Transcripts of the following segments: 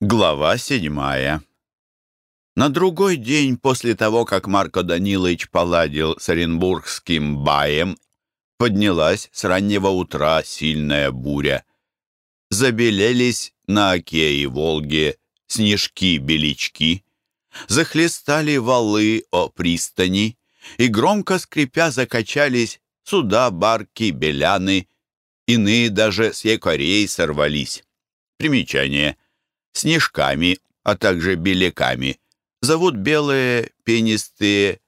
Глава седьмая. На другой день после того, как Марко Данилович поладил с Оренбургским баем, поднялась с раннего утра сильная буря. Забелелись на Оке и Волге снежки-белички, захлестали валы о пристани, и громко скрипя закачались суда, барки, беляны, иные даже с якорей сорвались. Примечание — снежками, а также беляками, зовут белые пенистые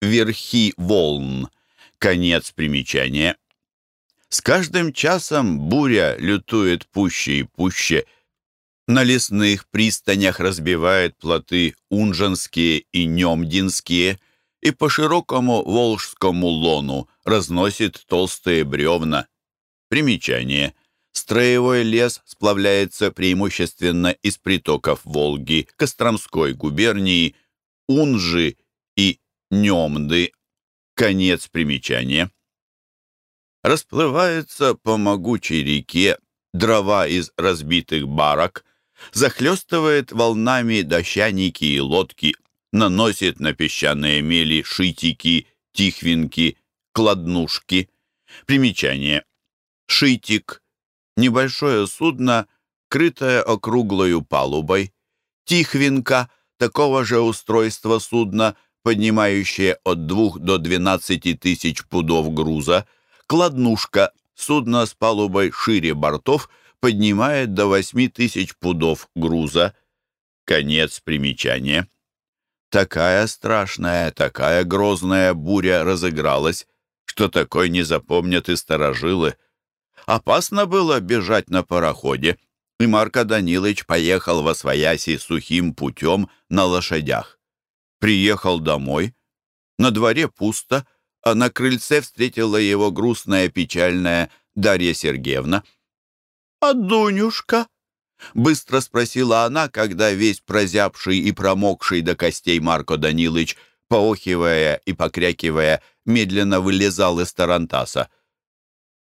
верхи волн. Конец примечания. С каждым часом буря лютует пуще и пуще. На лесных пристанях разбивает плоты унжанские и немдинские и по широкому волжскому лону разносит толстые бревна. Примечание. Строевой лес сплавляется преимущественно из притоков Волги, Костромской губернии, Унжи и Немды. Конец примечания. Расплывается по могучей реке дрова из разбитых барок, захлестывает волнами дощаники и лодки, наносит на песчаные мели шитики, тихвинки, кладнушки. Примечание. Шитик небольшое судно, крытое округлою палубой, тихвинка, такого же устройства судна, поднимающее от 2 до 12 тысяч пудов груза, кладнушка, судно с палубой шире бортов, поднимает до 8 тысяч пудов груза. Конец примечания. Такая страшная, такая грозная буря разыгралась, что такой не запомнят и сторожилы. Опасно было бежать на пароходе, и Марко Данилович поехал во Свояси сухим путем на лошадях. Приехал домой. На дворе пусто, а на крыльце встретила его грустная, печальная Дарья Сергеевна. «А Дунюшка?» — быстро спросила она, когда весь прозябший и промокший до костей Марко Данилович, поохивая и покрякивая, медленно вылезал из тарантаса.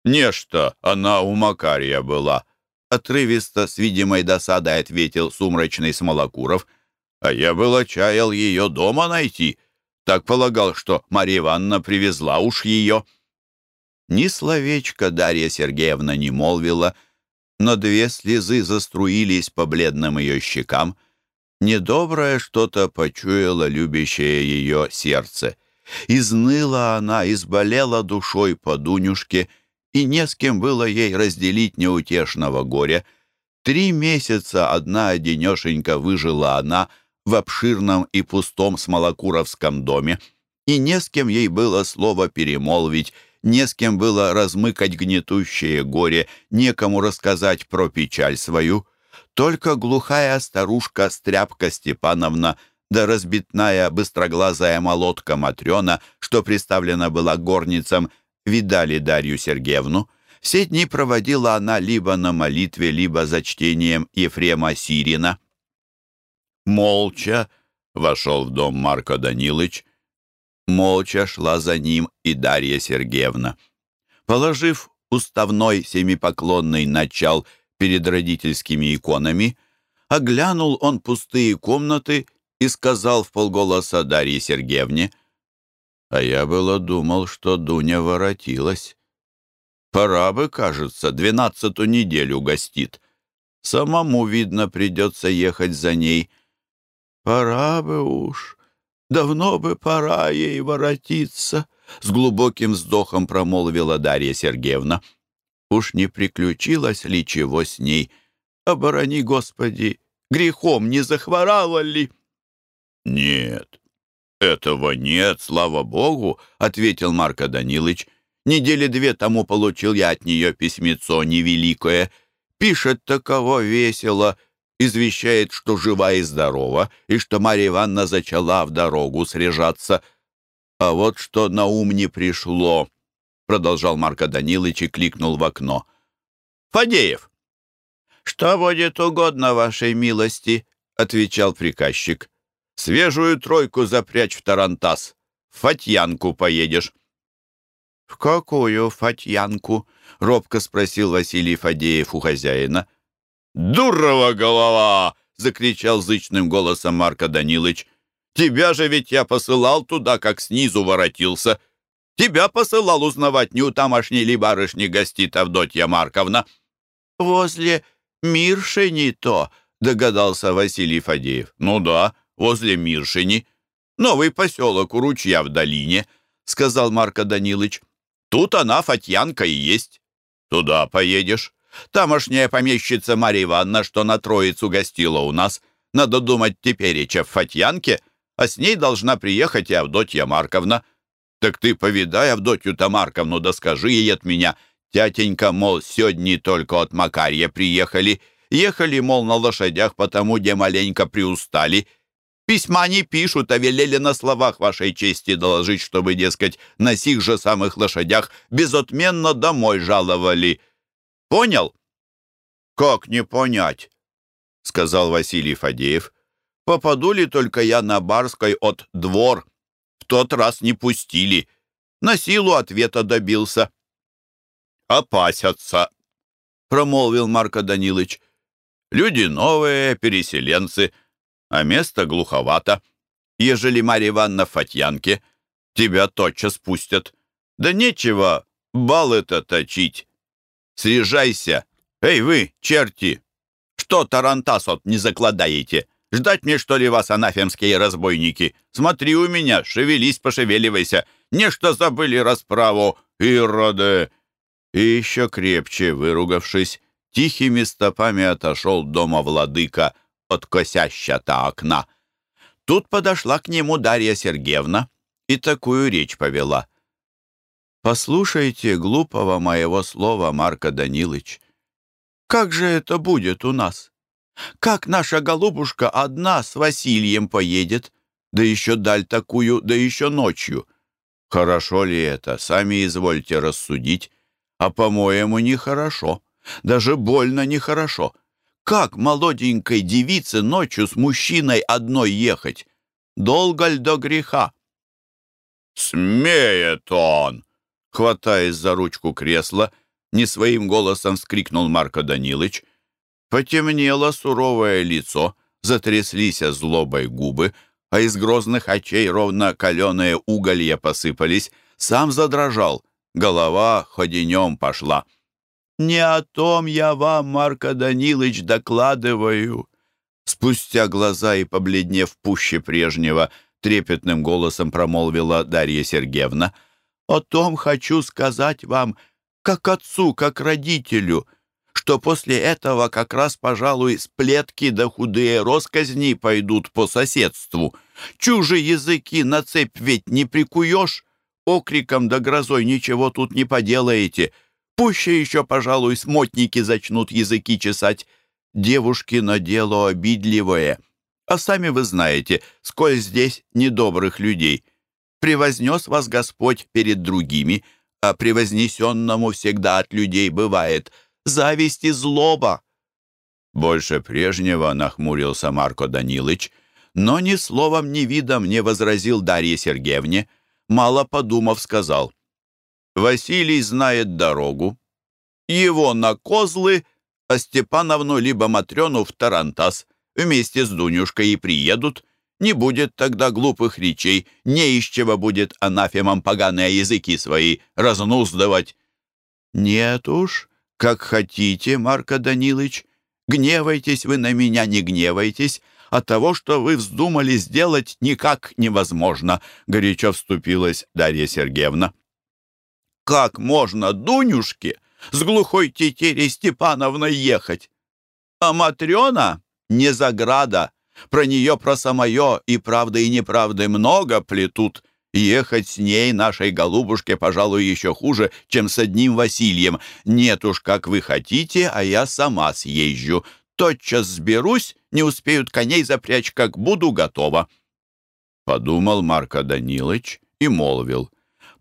«Нечто, она у Макария была», — отрывисто, с видимой досадой ответил сумрачный Смолокуров. «А я было чаял ее дома найти. Так полагал, что Марья Ивановна привезла уж ее». Ни словечко Дарья Сергеевна не молвила, но две слезы заструились по бледным ее щекам. Недоброе что-то почуяло любящее ее сердце. Изныла она, изболела душой по Дунюшке — и не с кем было ей разделить неутешного горя. Три месяца одна одинешенька выжила она в обширном и пустом Смолокуровском доме, и не с кем ей было слово перемолвить, не с кем было размыкать гнетущее горе, некому рассказать про печаль свою. Только глухая старушка Стряпка Степановна да разбитная быстроглазая молотка Матрена, что представлена была горницам, видали Дарью Сергеевну. Все дни проводила она либо на молитве, либо за чтением Ефрема Сирина. Молча вошел в дом Марко Данилович. Молча шла за ним и Дарья Сергеевна. Положив уставной семипоклонный начал перед родительскими иконами, оглянул он пустые комнаты и сказал в полголоса Дарье Сергеевне — а я было думал, что Дуня воротилась. Пора бы, кажется, двенадцатую неделю гостит. Самому, видно, придется ехать за ней. Пора бы уж, давно бы пора ей воротиться, — с глубоким вздохом промолвила Дарья Сергеевна. Уж не приключилось ли чего с ней? Оборони, Господи, грехом не захворала ли? Нет, «Этого нет, слава богу», — ответил Марко Данилович. «Недели две тому получил я от нее письмецо невеликое. Пишет таково весело, извещает, что жива и здорова, и что Марья Ивановна зачала в дорогу срежаться. А вот что на ум не пришло», — продолжал Марко Данилович и кликнул в окно. «Фадеев!» «Что будет угодно вашей милости», — отвечал приказчик. Свежую тройку запрячь в тарантас. В Фатьянку поедешь». «В какую Фатьянку?» — робко спросил Василий Фадеев у хозяина. «Дурова голова!» — закричал зычным голосом Марка Данилыч. «Тебя же ведь я посылал туда, как снизу воротился. Тебя посылал узнавать, не у тамошней ли барышни гостит Авдотья Марковна». «Возле Миршини то», — догадался Василий Фадеев. «Ну да, возле Миршини. Новый поселок у ручья в долине», — сказал Марко Данилыч. «Тут она, Фатьянка, и есть. Туда поедешь. Тамошняя помещица Марья Ивановна, что на Троицу гостила у нас, надо думать тепереча в Фатьянке, а с ней должна приехать и Авдотья Марковна. Так ты повидай Авдотью-то Марковну, да скажи ей от меня, тятенька, мол, сегодня только от Макарья приехали, ехали, мол, на лошадях, потому где маленько приустали, Письма не пишут, а велели на словах вашей чести доложить, чтобы, дескать, на сих же самых лошадях безотменно домой жаловали. Понял? Как не понять? Сказал Василий Фадеев. Попаду ли только я на Барской от двор? В тот раз не пустили. На силу ответа добился. «Опасятся», — промолвил Марко Данилович. «Люди новые, переселенцы» а место глуховато. Ежели Марья Ивановна в Фатьянке, тебя тотчас пустят. Да нечего баллы-то точить. Съезжайся. Эй вы, черти! Что тарантасот не закладаете? Ждать мне, что ли, вас, анафемские разбойники? Смотри у меня, шевелись, пошевеливайся. Нечто забыли расправу, ироды!» И еще крепче выругавшись, тихими стопами отошел дома владыка — от косяща-то окна. Тут подошла к нему Дарья Сергеевна и такую речь повела. «Послушайте глупого моего слова, Марко Данилыч. Как же это будет у нас? Как наша голубушка одна с Васильем поедет? Да еще даль такую, да еще ночью. Хорошо ли это? Сами извольте рассудить. А, по-моему, нехорошо. Даже больно нехорошо. Как молоденькой девице ночью с мужчиной одной ехать? Долго ль до греха? «Смеет он!» Хватаясь за ручку кресла, не своим голосом вскрикнул Марко Данилыч. Потемнело суровое лицо, затряслись злобой губы, а из грозных очей ровно каленые уголья посыпались. Сам задрожал, голова ходенем пошла. «Не о том я вам, Марко Данилович, докладываю». Спустя глаза и побледнев пуще прежнего, трепетным голосом промолвила Дарья Сергеевна. «О том хочу сказать вам, как отцу, как родителю, что после этого как раз, пожалуй, сплетки да худые росказни пойдут по соседству. Чужие языки на цепь ведь не прикуешь, окриком да грозой ничего тут не поделаете». Пуще еще, пожалуй, смотники зачнут языки чесать. Девушки на дело обидливое. А сами вы знаете, сколь здесь недобрых людей. Превознес вас Господь перед другими, а превознесенному всегда от людей бывает зависть и злоба. Больше прежнего нахмурился Марко Данилыч, но ни словом, ни видом не возразил Дарье Сергеевне. Мало подумав, сказал — Василий знает дорогу. Его на козлы, а Степановну либо Матрёну в Тарантас вместе с Дунюшкой и приедут. Не будет тогда глупых речей, не из чего будет анафемам поганые языки свои разнуздывать. Нет уж, как хотите, Марко Данилович, гневайтесь вы на меня, не гневайтесь, от того, что вы вздумали сделать, никак невозможно, горячо вступилась Дарья Сергеевна. Как можно Дунюшке с глухой тетерей Степановной ехать? А Матрена не заграда. Про нее, про самое и правды, и неправды много плетут. Ехать с ней, нашей голубушке, пожалуй, еще хуже, чем с одним Васильем. Нет уж, как вы хотите, а я сама съезжу. Тотчас сберусь, не успеют коней запрячь, как буду готова. Подумал Марко Данилович и молвил.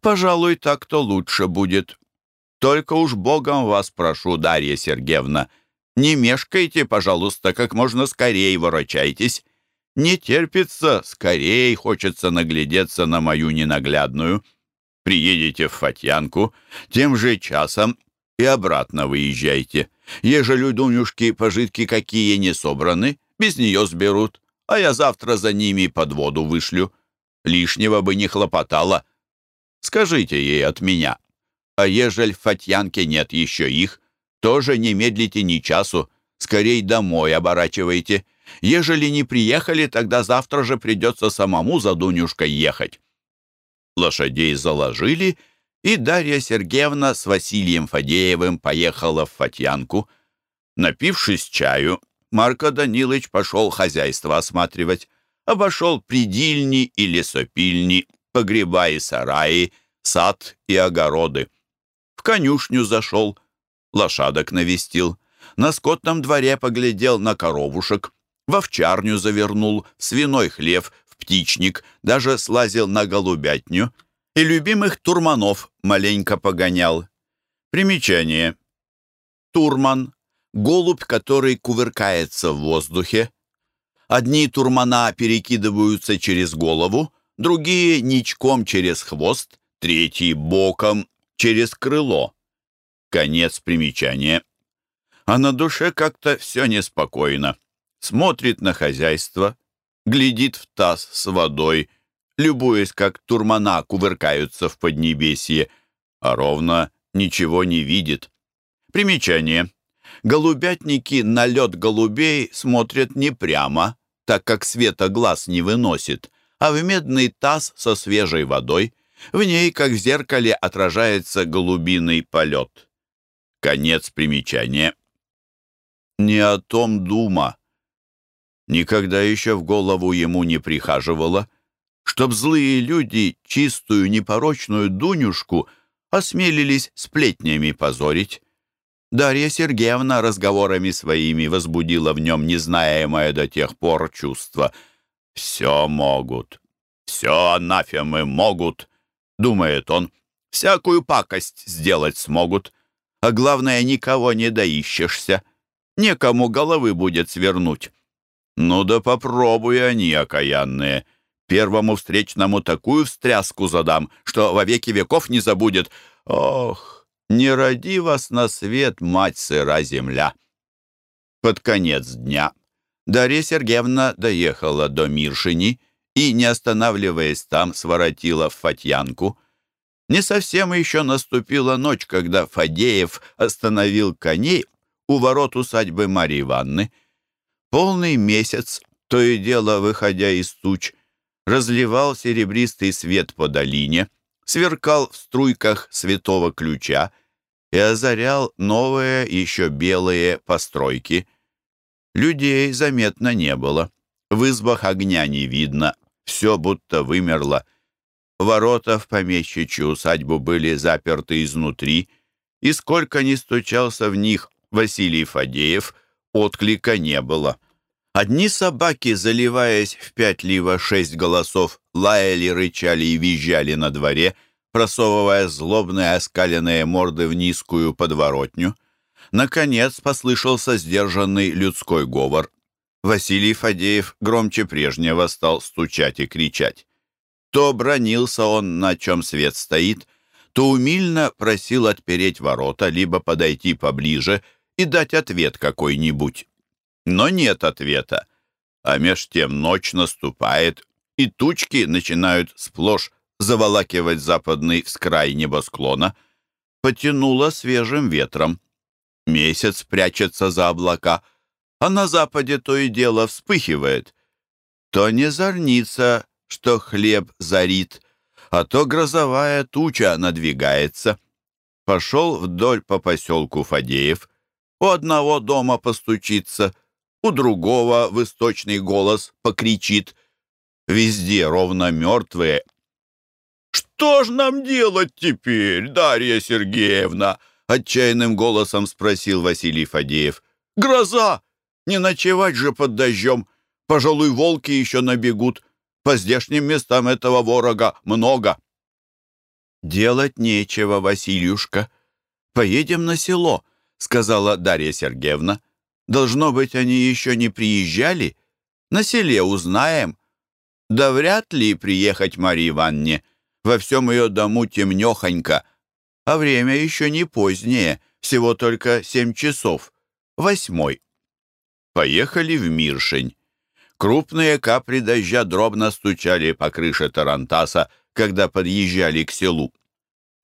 Пожалуй, так-то лучше будет. Только уж Богом вас прошу, Дарья Сергеевна, не мешкайте, пожалуйста, как можно скорее ворочайтесь. Не терпится, скорее хочется наглядеться на мою ненаглядную. Приедете в Фатьянку, тем же часом и обратно выезжайте. Ежели Дунюшки пожитки какие не собраны, Без нее сберут, а я завтра за ними под воду вышлю. Лишнего бы не хлопотало. Скажите ей от меня. А ежель в Фатьянке нет еще их, тоже не медлите ни часу, скорей домой оборачивайте. Ежели не приехали, тогда завтра же придется самому за Дунюшкой ехать». Лошадей заложили, и Дарья Сергеевна с Василием Фадеевым поехала в Фатьянку. Напившись чаю, Марко Данилович пошел хозяйство осматривать. Обошел придильни и лесопильни, погреба и сараи, сад и огороды. В конюшню зашел, лошадок навестил, на скотном дворе поглядел на коровушек, в овчарню завернул, в свиной хлев, в птичник, даже слазил на голубятню и любимых турманов маленько погонял. Примечание. Турман — голубь, который кувыркается в воздухе. Одни турмана перекидываются через голову, другие — ничком через хвост, третий — боком через крыло. Конец примечания. А на душе как-то все неспокойно смотрит на хозяйство, глядит в таз с водой, любуясь, как турмана кувыркаются в поднебесье, а ровно ничего не видит. Примечание. Голубятники на лед голубей смотрят не прямо, так как света глаз не выносит, а в медный таз со свежей водой. В ней, как в зеркале, отражается голубиный полет. Конец примечания. Не о том дума. Никогда еще в голову ему не прихаживало, чтоб злые люди чистую непорочную Дунюшку осмелились сплетнями позорить. Дарья Сергеевна разговорами своими возбудила в нем незнаемое до тех пор чувство. «Все могут, все анафемы могут», — думает он, — «всякую пакость сделать смогут, а главное, никого не доищешься, некому головы будет свернуть». Ну да попробуй они, окаянные. Первому встречному такую встряску задам, что во веки веков не забудет. Ох, не роди вас на свет, мать сыра земля. Под конец дня Дарья Сергеевна доехала до Миршини и, не останавливаясь там, своротила в Фатьянку. Не совсем еще наступила ночь, когда Фадеев остановил коней у ворот усадьбы Марьи Ивановны. Полный месяц, то и дело выходя из туч, разливал серебристый свет по долине, сверкал в струйках святого ключа и озарял новые, еще белые постройки. Людей заметно не было. В избах огня не видно, все будто вымерло. Ворота в помещичью усадьбу были заперты изнутри, и сколько ни стучался в них Василий Фадеев — отклика не было. Одни собаки, заливаясь в пять либо шесть голосов, лаяли, рычали и визжали на дворе, просовывая злобные оскаленные морды в низкую подворотню. Наконец послышался сдержанный людской говор. Василий Фадеев громче прежнего стал стучать и кричать. То бронился он, на чем свет стоит, то умильно просил отпереть ворота, либо подойти поближе — и дать ответ какой-нибудь. Но нет ответа. А меж тем ночь наступает, и тучки начинают сплошь заволакивать западный вскрай небосклона. Потянуло свежим ветром. Месяц прячется за облака, а на западе то и дело вспыхивает. То не зорница, что хлеб зарит, а то грозовая туча надвигается. Пошел вдоль по поселку Фадеев — у одного дома постучится, у другого в источный голос покричит. Везде ровно мертвые. «Что ж нам делать теперь, Дарья Сергеевна?» Отчаянным голосом спросил Василий Фадеев. «Гроза! Не ночевать же под дождем. Пожалуй, волки еще набегут. По здешним местам этого ворога много». «Делать нечего, Василюшка. Поедем на село. — сказала Дарья Сергеевна. «Должно быть, они еще не приезжали. На селе узнаем. Да вряд ли приехать Марье Ивановне. Во всем ее дому темнехонько. А время еще не позднее, всего только семь часов. Восьмой». поехали в Миршень. Крупные капли дождя дробно стучали по крыше Тарантаса, когда подъезжали к селу.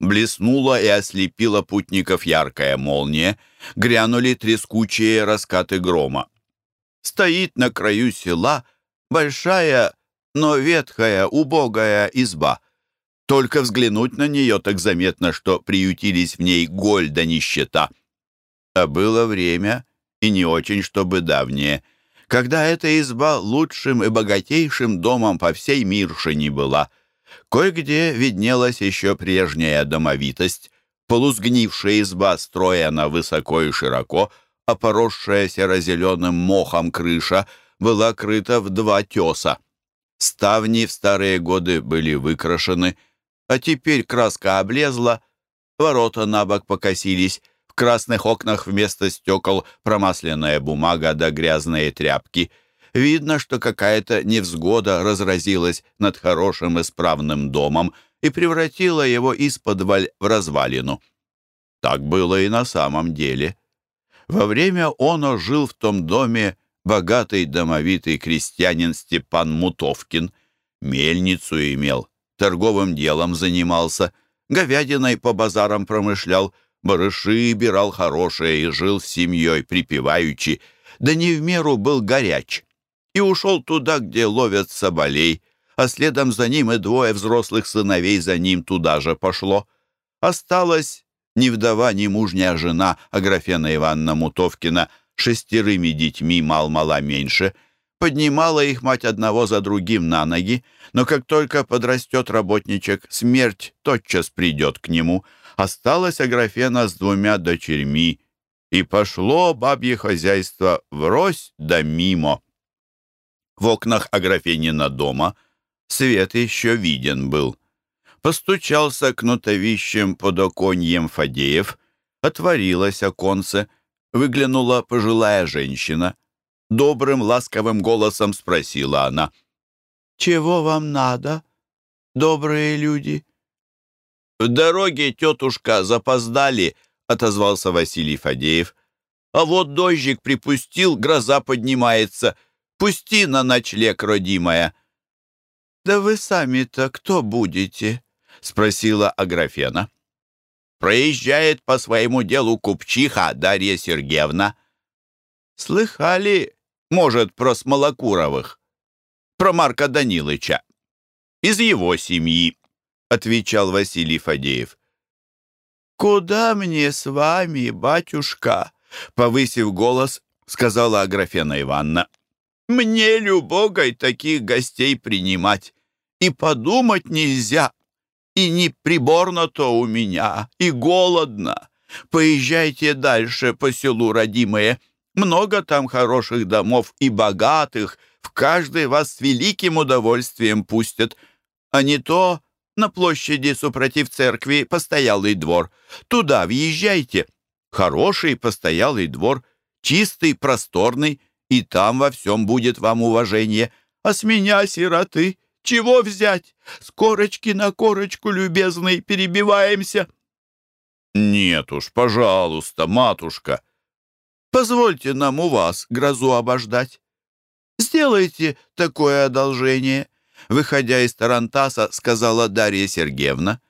Блеснула и ослепила путников яркая молния, грянули трескучие раскаты грома. Стоит на краю села большая, но ветхая, убогая изба. Только взглянуть на нее так заметно, что приютились в ней голь да нищета. А было время, и не очень, чтобы давнее, когда эта изба лучшим и богатейшим домом по всей Миршине была. Кое-где виднелась еще прежняя домовитость, полусгнившая изба, строена высоко и широко, а поросшая серо-зеленым мохом крыша была крыта в два теса. Ставни в старые годы были выкрашены, а теперь краска облезла, ворота на бок покосились, в красных окнах вместо стекол промасленная бумага да грязные тряпки. Видно, что какая-то невзгода разразилась над хорошим и справным домом и превратила его из-под в развалину. Так было и на самом деле. Во время оно жил в том доме богатый домовитый крестьянин Степан Мутовкин. Мельницу имел, торговым делом занимался, говядиной по базарам промышлял, барыши бирал хорошие и жил с семьей припеваючи, да не в меру был горяч. И ушел туда, где ловят соболей, а следом за ним и двое взрослых сыновей за ним туда же пошло. Осталась ни вдова, ни мужняя жена Аграфена Ивановна Мутовкина шестерыми детьми мал-мала меньше. Поднимала их мать одного за другим на ноги, но как только подрастет работничек, смерть тотчас придет к нему — осталась Аграфена с двумя дочерьми, и пошло бабье хозяйство врозь да мимо. В окнах Аграфенина дома свет еще виден был. Постучался кнутовищем под оконьем Фадеев, отворилось оконце, выглянула пожилая женщина. Добрым, ласковым голосом спросила она. «Чего вам надо, добрые люди?» «В дороге, тетушка, запоздали», — отозвался Василий Фадеев. «А вот дождик припустил, гроза поднимается. Пусти на ночлег, родимая». «Да вы сами-то кто будете?» — спросила Аграфена. «Проезжает по своему делу купчиха Дарья Сергеевна». «Слыхали, может, про Смолокуровых?» «Про Марка Данилыча. Из его семьи» отвечал Василий Фадеев. «Куда мне с вами, батюшка?» Повысив голос, сказала Аграфена Ивановна. «Мне любогой таких гостей принимать. И подумать нельзя. И не приборно-то у меня, и голодно. Поезжайте дальше по селу, родимые. Много там хороших домов и богатых. В каждый вас с великим удовольствием пустят. А не то на площади супротив церкви постоялый двор. Туда въезжайте. Хороший постоялый двор, чистый, просторный, и там во всем будет вам уважение. А с меня, сироты, чего взять? С корочки на корочку, любезный, перебиваемся. Нет уж, пожалуйста, матушка. Позвольте нам у вас грозу обождать. Сделайте такое одолжение выходя из Тарантаса, сказала Дарья Сергеевна.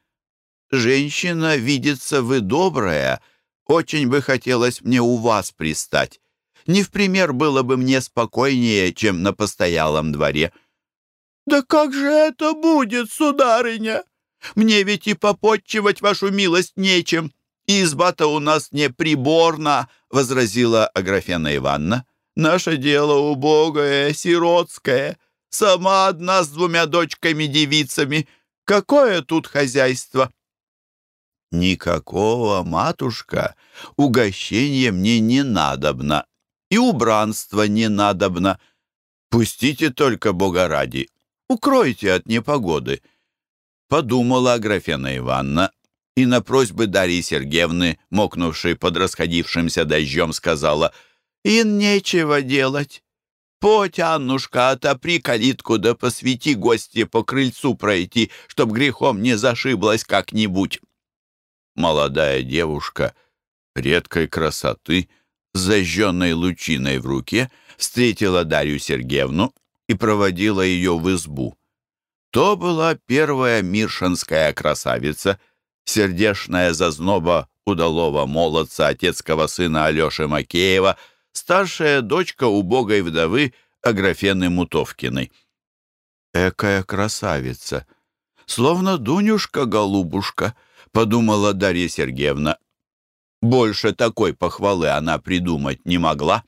«Женщина, видится, вы добрая. Очень бы хотелось мне у вас пристать. Не в пример было бы мне спокойнее, чем на постоялом дворе». «Да как же это будет, сударыня? Мне ведь и попотчевать вашу милость нечем. Изба-то у нас не приборна», — возразила Аграфена Ивановна. «Наше дело убогое, сиротское. Сама одна с двумя дочками-девицами. Какое тут хозяйство?» «Никакого, матушка, угощения мне не надобно, и убранства не надобно. Пустите только, Бога ради, укройте от непогоды». Подумала Аграфена Ивановна и на просьбы Дарьи Сергеевны, мокнувшей под расходившимся дождем, сказала, «Ин нечего делать. «Поть, Аннушка, отопри калитку, да посвети гости по крыльцу пройти, чтоб грехом не зашиблась как-нибудь». Молодая девушка редкой красоты, с зажженной лучиной в руке, встретила Дарью Сергеевну и проводила ее в избу. То была первая миршинская красавица, сердешная зазноба удалого молодца отецкого сына Алеши Макеева, старшая дочка убогой вдовы Аграфены Мутовкиной. «Экая красавица! Словно Дунюшка-голубушка!» — подумала Дарья Сергеевна. Больше такой похвалы она придумать не могла.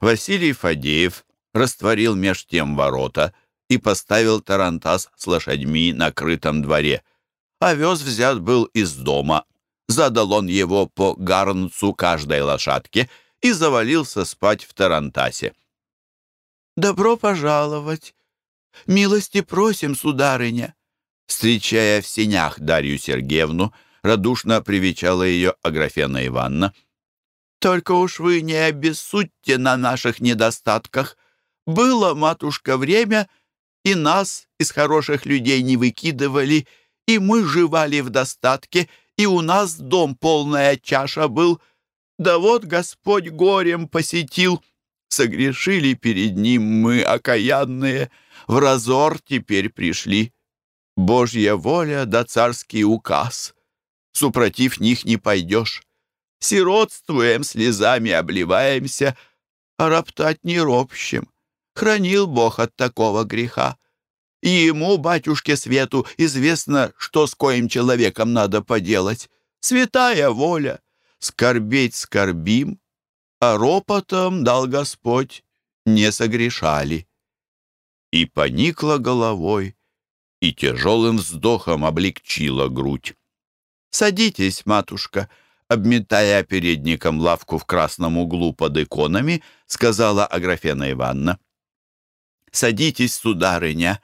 Василий Фадеев растворил меж тем ворота и поставил тарантас с лошадьми на крытом дворе. Овес взят был из дома. Задал он его по гарнцу каждой лошадке и завалился спать в тарантасе. «Добро пожаловать! Милости просим, сударыня!» Встречая в сенях Дарью Сергеевну, радушно привечала ее Аграфена Ивановна. «Только уж вы не обессудьте на наших недостатках. Было, матушка, время, и нас из хороших людей не выкидывали, и мы живали в достатке, и у нас дом полная чаша был. Да вот Господь горем посетил. Согрешили перед ним мы, окаянные, в разор теперь пришли. Божья воля да царский указ. Супротив них не пойдешь. Сиротствуем, слезами обливаемся, а роптать не ропщем. Хранил Бог от такого греха. И ему, батюшке Свету, известно, что с коим человеком надо поделать. Святая воля. Скорбеть скорбим, а ропотом дал Господь, не согрешали. И поникла головой, и тяжелым вздохом облегчила грудь. «Садитесь, матушка», обметая передником лавку в красном углу под иконами, сказала Аграфена Ивановна. «Садитесь, сударыня,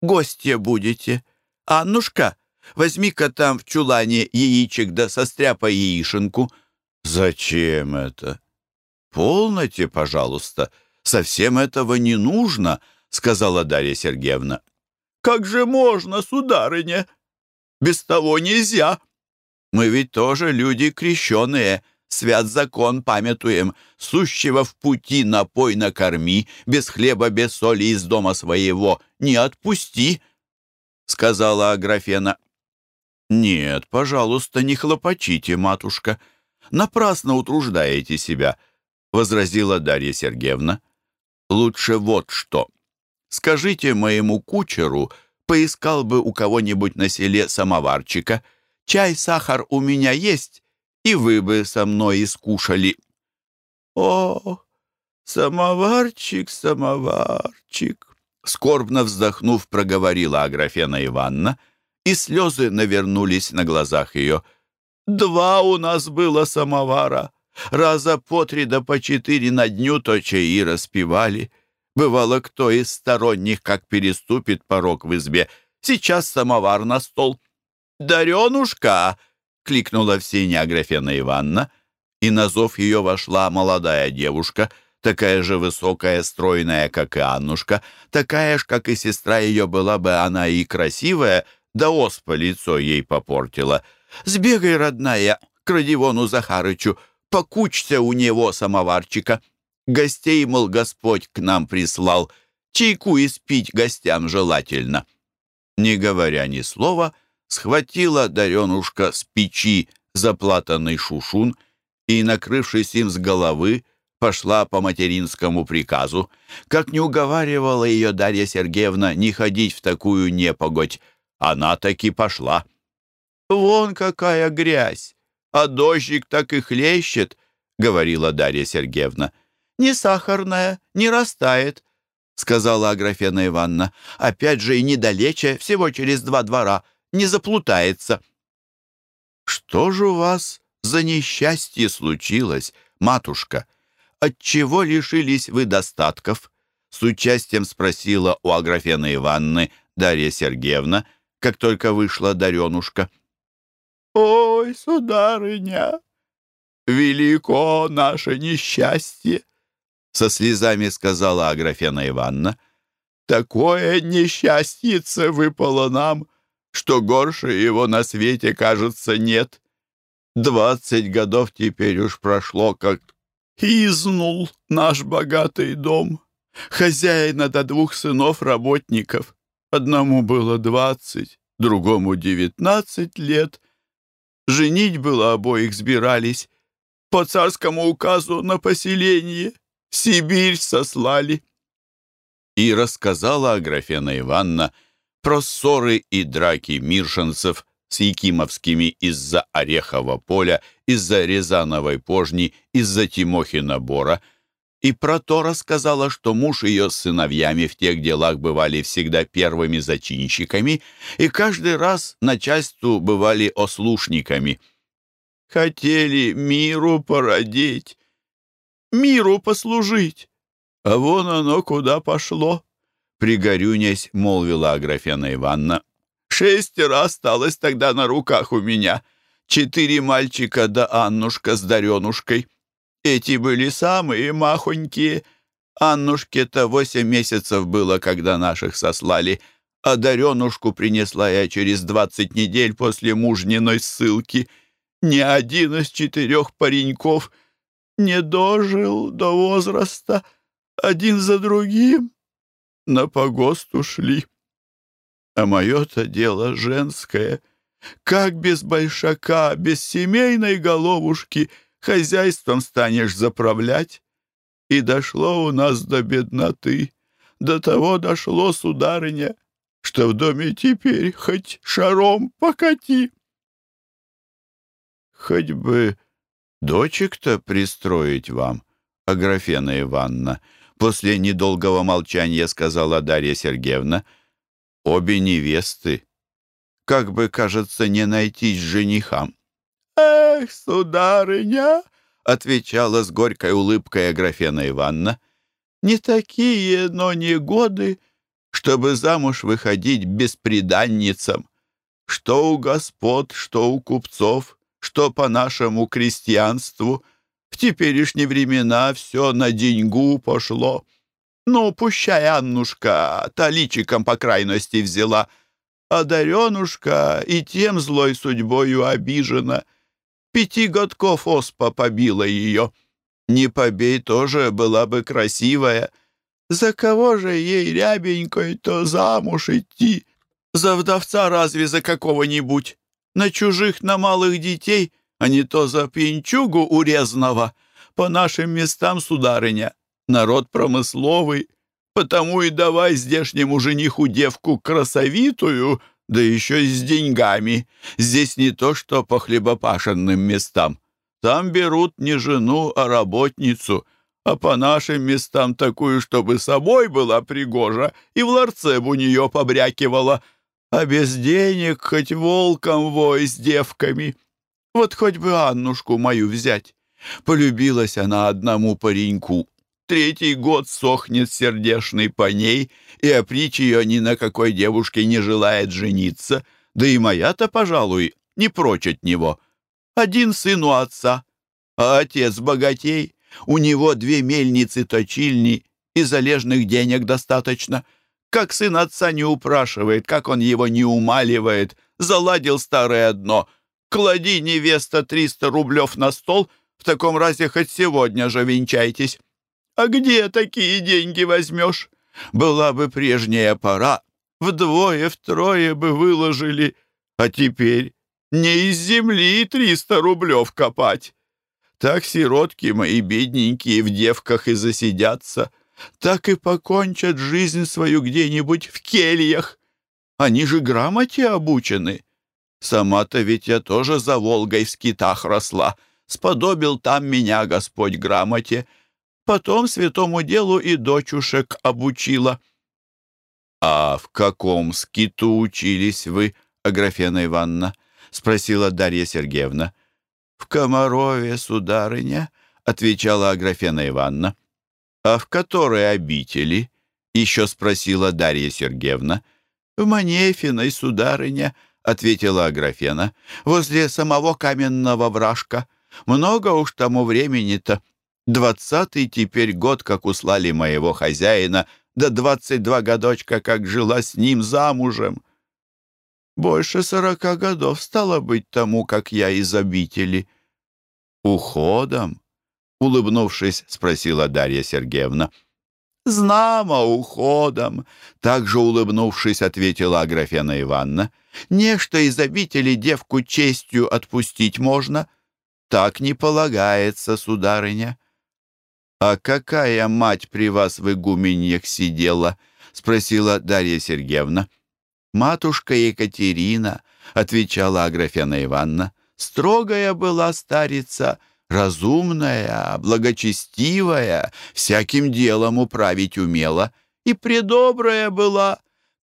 гостья будете. Аннушка, возьми-ка там в чулане яичек да состряпай яишенку». «Зачем это?» «Полноте, пожалуйста, совсем этого не нужно», — сказала Дарья Сергеевна. «Как же можно, сударыня? Без того нельзя. Мы ведь тоже люди крещеные, свят закон памятуем, сущего в пути напой накорми, без хлеба, без соли из дома своего не отпусти», — сказала Аграфена. «Нет, пожалуйста, не хлопочите, матушка. Напрасно утруждаете себя», — возразила Дарья Сергеевна. «Лучше вот что. Скажите моему кучеру, поискал бы у кого-нибудь на селе самоварчика. Чай, сахар у меня есть, и вы бы со мной искушали». «О, самоварчик, самоварчик!» Скорбно вздохнув, проговорила Аграфена Ивановна, и слезы навернулись на глазах ее. «Два у нас было самовара. Раза по три да по четыре на дню то чаи распевали. Бывало, кто из сторонних, как переступит порог в избе, сейчас самовар на стол. «Даренушка!» — кликнула в сене Аграфена Ивановна, и на зов ее вошла молодая девушка, такая же высокая, стройная, как и Аннушка, такая ж, как и сестра ее была бы она и красивая, да оспа лицо ей попортила. «Сбегай, родная, к Радивону Захарычу, покучься у него самоварчика. Гостей, мол, Господь к нам прислал, чайку испить гостям желательно». Не говоря ни слова, — схватила Даренушка с печи заплатанный шушун и, накрывшись им с головы, пошла по материнскому приказу. Как не уговаривала ее Дарья Сергеевна не ходить в такую непогодь, она таки пошла. «Вон какая грязь! А дождик так и хлещет!» — говорила Дарья Сергеевна. «Не сахарная, не растает», — сказала Аграфена Ивановна. «Опять же и недалече, всего через два двора не заплутается. «Что же у вас за несчастье случилось, матушка? Отчего лишились вы достатков?» С участием спросила у Аграфены Ивановны Дарья Сергеевна, как только вышла Даренушка. «Ой, сударыня, велико наше несчастье!» Со слезами сказала Аграфена Ивановна. «Такое несчастьице выпало нам, что горше его на свете, кажется, нет. Двадцать годов теперь уж прошло, как изнул наш богатый дом. Хозяина до двух сынов-работников. Одному было двадцать, другому девятнадцать лет. Женить было обоих сбирались. По царскому указу на поселение Сибирь сослали. И рассказала Аграфена Ивановна про ссоры и драки миршинцев с Якимовскими из-за Орехова поля, из-за Рязановой пожни, из-за Тимохина бора — и про то рассказала, что муж ее с сыновьями в тех делах бывали всегда первыми зачинщиками и каждый раз начальству бывали ослушниками. Хотели миру породить, миру послужить, а вон оно куда пошло, пригорюнясь, молвила Аграфена Ивановна. Шестеро осталось тогда на руках у меня, четыре мальчика да Аннушка с Даренушкой. Эти были самые махонькие. Аннушке-то восемь месяцев было, когда наших сослали, а Даренушку принесла я через двадцать недель после мужниной ссылки. Ни один из четырех пареньков не дожил до возраста. Один за другим на погост ушли. А мое-то дело женское. Как без большака, без семейной головушки — хозяйством станешь заправлять. И дошло у нас до бедноты. До того дошло, сударыня, что в доме теперь хоть шаром покати. Хоть бы дочек-то пристроить вам, Аграфена Ивановна, после недолгого молчания сказала Дарья Сергеевна. Обе невесты. Как бы, кажется, не найтись женихам. «Эх, сударыня!» — отвечала с горькой улыбкой Аграфена Ивановна. «Не такие, но не годы, чтобы замуж выходить бесприданницам. Что у господ, что у купцов, что по нашему крестьянству. В теперешние времена все на деньгу пошло. Ну, пущай Аннушка таличиком по крайности взяла, а Даренушка и тем злой судьбою обижена». Пяти годков оспа побила ее. Не побей тоже была бы красивая. За кого же ей рябенькой-то замуж идти? За вдовца разве за какого-нибудь? На чужих, на малых детей, а не то за пьянчугу урезного. По нашим местам, сударыня, народ промысловый, потому и давай здешнему жениху девку красовитую, да еще и с деньгами. Здесь не то, что по хлебопашенным местам. Там берут не жену, а работницу, а по нашим местам такую, чтобы собой была пригожа и в ларце у нее побрякивала, а без денег хоть волком вой с девками. Вот хоть бы Аннушку мою взять. Полюбилась она одному пареньку, Третий год сохнет сердешный по ней, и опричь ее ни на какой девушке не желает жениться. Да и моя-то, пожалуй, не прочь от него. Один сын у отца, а отец богатей. У него две мельницы-точильни, и залежных денег достаточно. Как сын отца не упрашивает, как он его не умаливает, заладил старое дно. Клади, невеста, триста рублев на стол, в таком разе хоть сегодня же венчайтесь. А где такие деньги возьмешь? Была бы прежняя пора, вдвое-втрое бы выложили, а теперь не из земли триста рублев копать. Так сиротки мои бедненькие в девках и засидятся, так и покончат жизнь свою где-нибудь в кельях. Они же грамоте обучены. Сама-то ведь я тоже за Волгой в скитах росла. Сподобил там меня Господь грамоте — Потом святому делу и дочушек обучила. — А в каком скиту учились вы, Аграфена Ивановна? — спросила Дарья Сергеевна. — В Комарове, сударыня, — отвечала Аграфена Ивановна. — А в которой обители? — еще спросила Дарья Сергеевна. — В Манефиной, сударыня, — ответила Аграфена, — возле самого каменного вражка. Много уж тому времени-то. Двадцатый теперь год, как услали моего хозяина, да двадцать два годочка, как жила с ним замужем. Больше сорока годов стало быть тому, как я из обители. Уходом, улыбнувшись, спросила Дарья Сергеевна. «Знамо уходом», — также улыбнувшись, ответила Аграфена Ивановна. «Нечто из обители девку честью отпустить можно. Так не полагается, сударыня». «А какая мать при вас в игуменьях сидела?» — спросила Дарья Сергеевна. «Матушка Екатерина», — отвечала Аграфена Ивановна, — «строгая была старица» разумная, благочестивая, всяким делом управить умела, и предобрая была,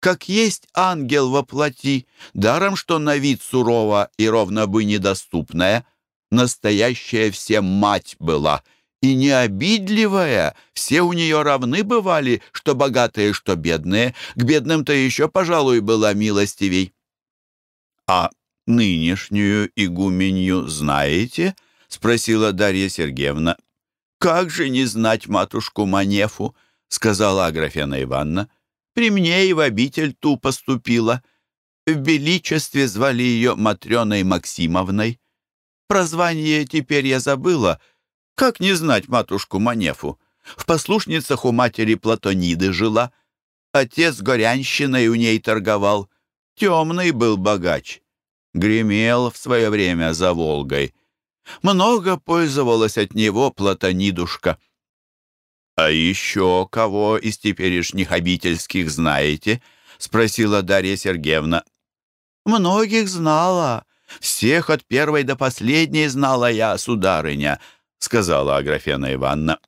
как есть ангел во плоти, даром, что на вид сурова и ровно бы недоступная, настоящая всем мать была, и необидливая, все у нее равны бывали, что богатые, что бедные, к бедным-то еще, пожалуй, была милостивей. А нынешнюю игуменью знаете —— спросила Дарья Сергеевна. «Как же не знать матушку Манефу?» — сказала Аграфена Ивановна. «При мне и в обитель ту поступила. В величестве звали ее Матрёной Максимовной. Прозвание теперь я забыла. Как не знать матушку Манефу? В послушницах у матери Платониды жила. Отец горянщиной у ней торговал. Темный был богач. Гремел в свое время за Волгой. Много пользовалась от него Платонидушка. «А еще кого из теперешних обительских знаете?» — спросила Дарья Сергеевна. «Многих знала. Всех от первой до последней знала я, сударыня», — сказала Аграфена Ивановна.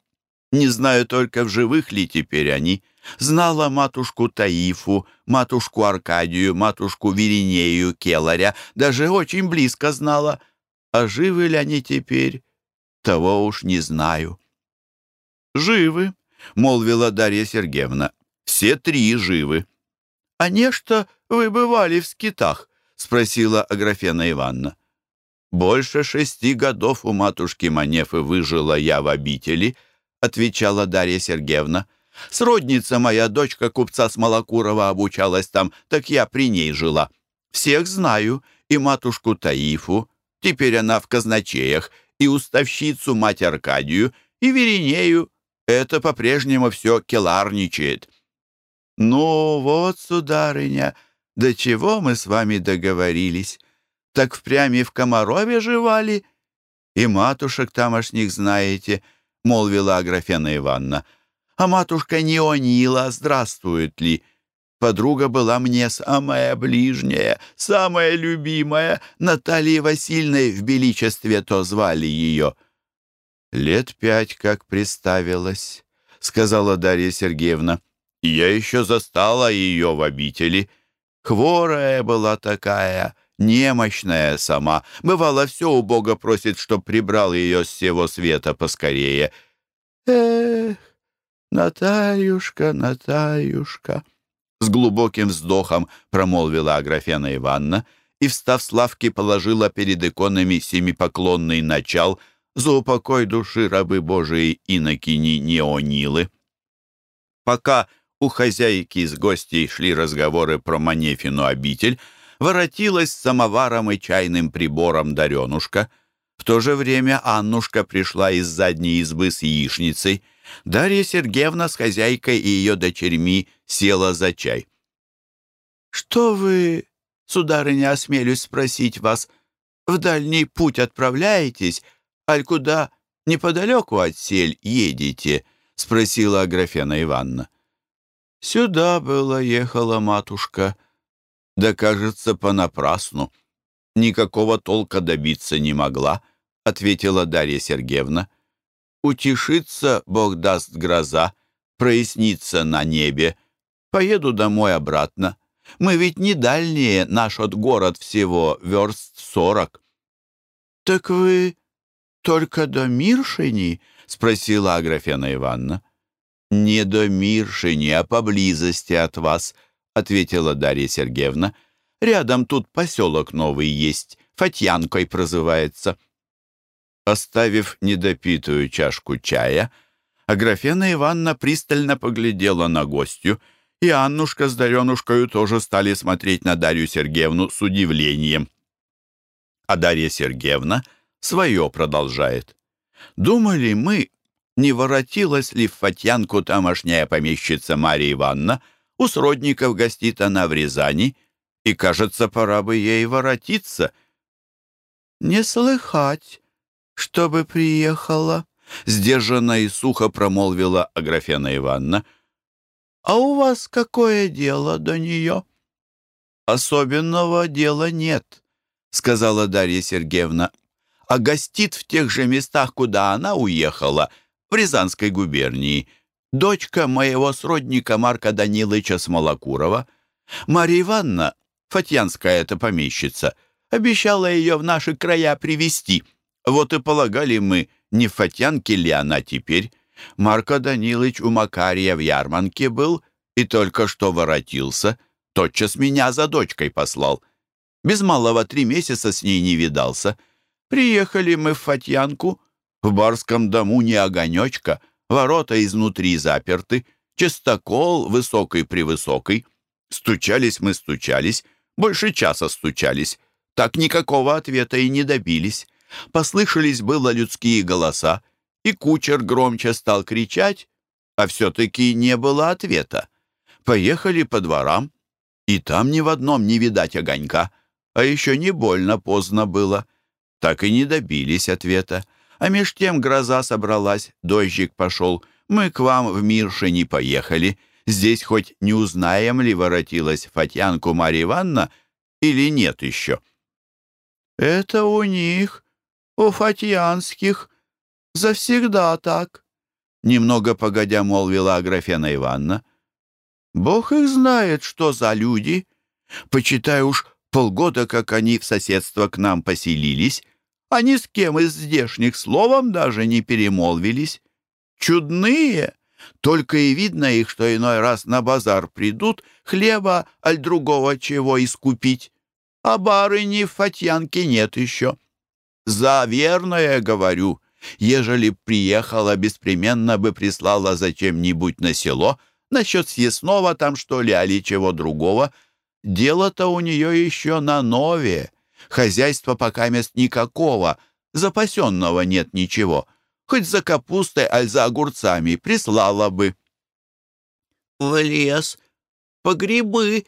«Не знаю только, в живых ли теперь они. Знала матушку Таифу, матушку Аркадию, матушку Веринею Келаря, даже очень близко знала. А живы ли они теперь, того уж не знаю. «Живы», — молвила Дарья Сергеевна. «Все три живы». «А нечто вы бывали в скитах?» — спросила Аграфена Ивановна. «Больше шести годов у матушки Манефы выжила я в обители», — отвечала Дарья Сергеевна. «Сродница моя, дочка купца Смолокурова, обучалась там, так я при ней жила. Всех знаю, и матушку Таифу, Теперь она в казначеях, и уставщицу мать Аркадию, и Веринею. Это по-прежнему все келарничает. «Ну вот, сударыня, до чего мы с вами договорились? Так впрямь и в Комарове жевали? И матушек тамошних знаете», — молвила Аграфена Ивановна. «А матушка Неонила здравствует ли?» Подруга была мне самая ближняя, самая любимая. Наталья Васильевной в величестве то звали ее. «Лет пять как приставилась», — сказала Дарья Сергеевна. «Я еще застала ее в обители. Хворая была такая, немощная сама. Бывало, все у Бога просит, чтоб прибрал ее с всего света поскорее». «Эх, Натальюшка, Натальюшка», с глубоким вздохом промолвила Аграфена Ивановна и, встав с лавки, положила перед иконами семипоклонный начал за упокой души рабы Божией инокини Неонилы. Пока у хозяйки с гостей шли разговоры про Манефину обитель, воротилась с самоваром и чайным прибором Даренушка. В то же время Аннушка пришла из задней избы с яичницей — Дарья Сергеевна с хозяйкой и ее дочерьми села за чай. «Что вы, сударыня, осмелюсь спросить вас, в дальний путь отправляетесь, аль куда неподалеку от сель едете?» — спросила Аграфена Ивановна. «Сюда была ехала матушка. Да, кажется, понапрасну. Никакого толка добиться не могла», — ответила Дарья Сергеевна. Утешится, Бог даст гроза, прояснится на небе. Поеду домой обратно. Мы ведь не дальние, наш от город всего верст сорок». «Так вы только до Миршини?» — спросила Аграфена Ивановна. «Не до Миршини, а поблизости от вас», — ответила Дарья Сергеевна. «Рядом тут поселок новый есть, Фатьянкой прозывается». Оставив недопитую чашку чая, Аграфена Ивановна пристально поглядела на гостью, и Аннушка с Даренушкою тоже стали смотреть на Дарью Сергеевну с удивлением. А Дарья Сергеевна свое продолжает. Думали мы, не воротилась ли в Фатьянку тамошняя помещица Марья Ивановна, у сродников гостит она в Рязани, и, кажется, пора бы ей воротиться. «Не слыхать, чтобы приехала», — сдержанно и сухо промолвила Аграфена Ивановна. «А у вас какое дело до нее?» «Особенного дела нет», — сказала Дарья Сергеевна. «А гостит в тех же местах, куда она уехала, в Рязанской губернии, дочка моего сродника Марка Данилыча Смолокурова. Марья Ивановна, фатьянская эта помещица, обещала ее в наши края привести. Вот и полагали мы, не в Фатьянке ли она теперь. Марко Данилыч у Макария в Ярманке был и только что воротился. Тотчас меня за дочкой послал. Без малого три месяца с ней не видался. Приехали мы в Фатьянку. В барском дому не огонечка, ворота изнутри заперты, частокол высокой-превысокой. Стучались мы, стучались, больше часа стучались. Так никакого ответа и не добились. Послышались было людские голоса, и кучер громче стал кричать, а все-таки не было ответа. Поехали по дворам, и там ни в одном не видать огонька, а еще не больно поздно было. Так и не добились ответа. А меж тем гроза собралась, дождик пошел. Мы к вам в Мирше не поехали. Здесь хоть не узнаем ли, воротилась Фатьянку Марья Ивановна или нет еще? «Это у них», у Фатьянских завсегда так», — немного погодя молвила Аграфена Ивановна. «Бог их знает, что за люди. Почитай уж полгода, как они в соседство к нам поселились, а ни с кем из здешних словом даже не перемолвились. Чудные!» Только и видно их, что иной раз на базар придут хлеба, аль другого чего искупить. А барыни в Фатьянке нет еще. За верное говорю, ежели приехала, беспременно бы прислала зачем-нибудь на село, насчет съестного там что ли, али чего другого. Дело-то у нее еще на нове. Хозяйства пока мест никакого, запасенного нет ничего. Хоть за капустой, аль за огурцами прислала бы. «В лес, по грибы.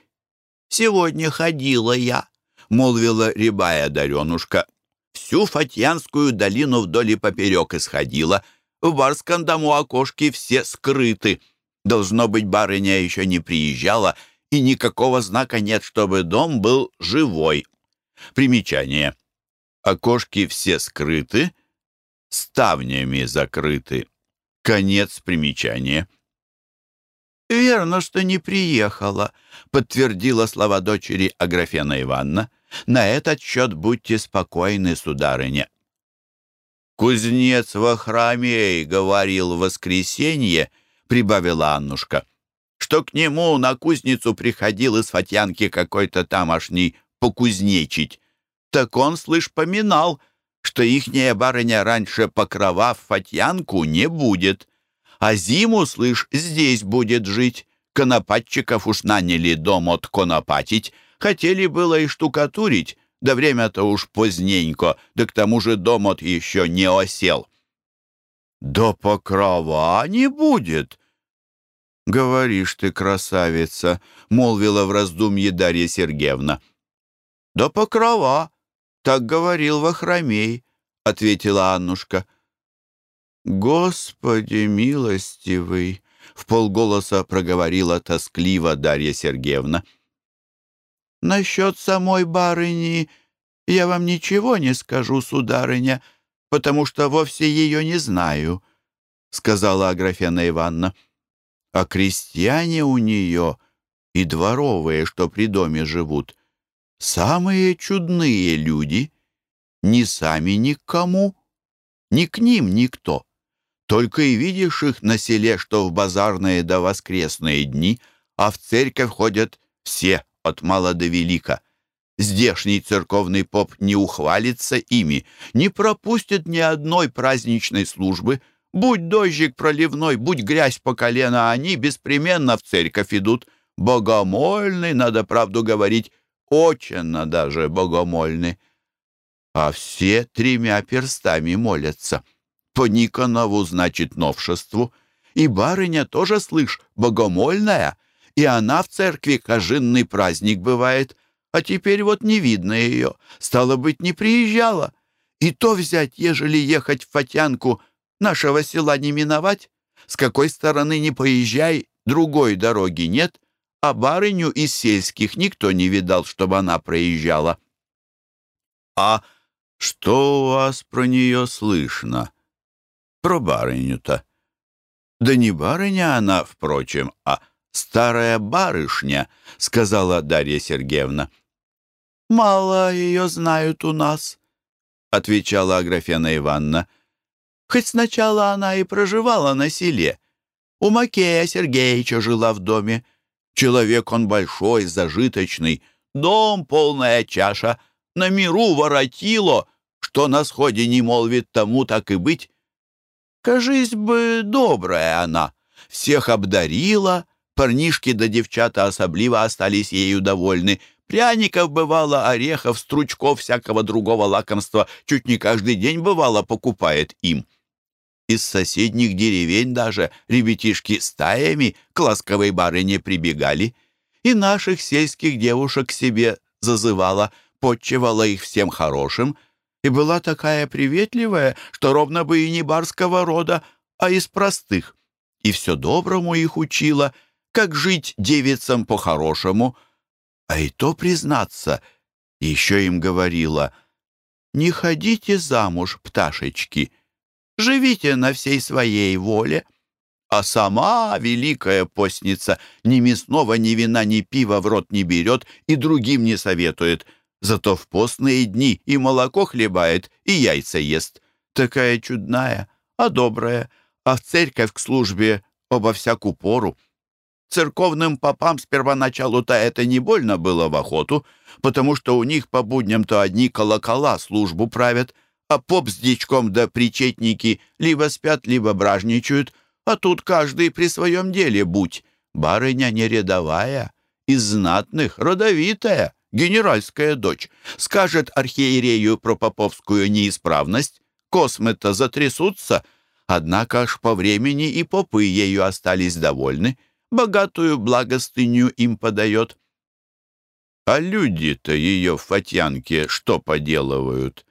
Сегодня ходила я», — молвила рябая Даренушка. Всю Фатьянскую долину вдоль и поперек исходила. В барском дому окошки все скрыты. Должно быть, барыня еще не приезжала, и никакого знака нет, чтобы дом был живой. Примечание. Окошки все скрыты, ставнями закрыты. Конец примечания. «Верно, что не приехала», — подтвердила слова дочери Аграфена Ивановна. На этот счет будьте спокойны, сударыня. «Кузнец во храме говорил в воскресенье», — прибавила Аннушка, «что к нему на кузницу приходил из Фатьянки какой-то тамошний покузнечить. Так он, слышь, поминал, что ихняя барыня раньше покрова в Фатьянку не будет, а зиму, слышь, здесь будет жить. Конопатчиков уж наняли дом от конопатить, Хотели было и штукатурить, да время-то уж поздненько, да к тому же дом от еще не осел. «Да покрова не будет!» «Говоришь ты, красавица!» — молвила в раздумье Дарья Сергеевна. «Да покрова!» — так говорил Вахромей, — ответила Аннушка. «Господи милостивый!» — в полголоса проговорила тоскливо Дарья Сергеевна. «Насчет самой барыни я вам ничего не скажу, сударыня, потому что вовсе ее не знаю», — сказала Аграфена Ивановна. «А крестьяне у нее и дворовые, что при доме живут, самые чудные люди, ни сами никому, ни к ним никто. Только и видишь их на селе, что в базарные да воскресные дни, а в церковь ходят все от мала до велика. Здешний церковный поп не ухвалится ими, не пропустит ни одной праздничной службы. Будь дождик проливной, будь грязь по колено, они беспременно в церковь идут. Богомольный, надо правду говорить, очень даже богомольный. А все тремя перстами молятся. по Никонову, значит, новшеству. И барыня тоже, слышь, богомольная, и она в церкви кожинный праздник бывает, а теперь вот не видно ее, стало быть, не приезжала. И то взять, ежели ехать в Фатянку, нашего села не миновать, с какой стороны не поезжай, другой дороги нет, а барыню из сельских никто не видал, чтобы она проезжала. А что у вас про нее слышно? Про барыню-то? Да не барыня она, впрочем, а старая барышня, сказала Дарья Сергеевна. Мало ее знают у нас, отвечала Аграфена Ивановна. Хоть сначала она и проживала на селе. У Макея Сергеевича жила в доме. Человек он большой, зажиточный, дом полная чаша, на миру воротило, что на сходе не молвит тому, так и быть. Кажись бы, добрая она, всех обдарила, парнишки да девчата особливо остались ею довольны, Пряников бывало, орехов, стручков, всякого другого лакомства чуть не каждый день бывало покупает им. Из соседних деревень даже ребятишки стаями к ласковой барыне прибегали, и наших сельских девушек к себе зазывала, подчевала их всем хорошим, и была такая приветливая, что ровно бы и не барского рода, а из простых, и все доброму их учила, как жить девицам по-хорошему, а и то, признаться, еще им говорила, «Не ходите замуж, пташечки, живите на всей своей воле». А сама великая постница ни мясного, ни вина, ни пива в рот не берет и другим не советует. Зато в постные дни и молоко хлебает, и яйца ест. Такая чудная, а добрая, а в церковь к службе обо всякую пору. Церковным попам с первоначалу-то это не больно было в охоту, потому что у них по будням-то одни колокола службу правят, а поп с дичком да причетники либо спят, либо бражничают, а тут каждый при своем деле будь. Барыня не рядовая, из знатных, родовитая, генеральская дочь. Скажет архиерею про поповскую неисправность, космы-то затрясутся, однако аж по времени и попы ею остались довольны. Богатую благостыню им подает. «А люди-то ее в Фатьянке что поделывают?» —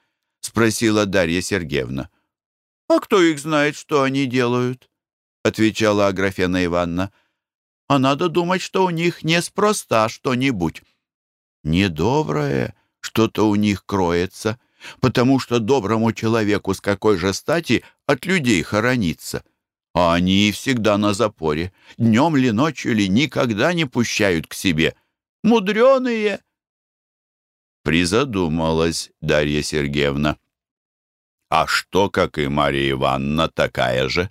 спросила Дарья Сергеевна. «А кто их знает, что они делают?» — отвечала Аграфена Ивановна. «А надо думать, что у них неспроста что-нибудь. Недоброе что-то у них кроется, потому что доброму человеку с какой же стати от людей хорониться? А они всегда на запоре, днем ли, ночью ли, никогда не пущают к себе. Мудреные!» Призадумалась Дарья Сергеевна. «А что, как и Мария Ивановна, такая же?»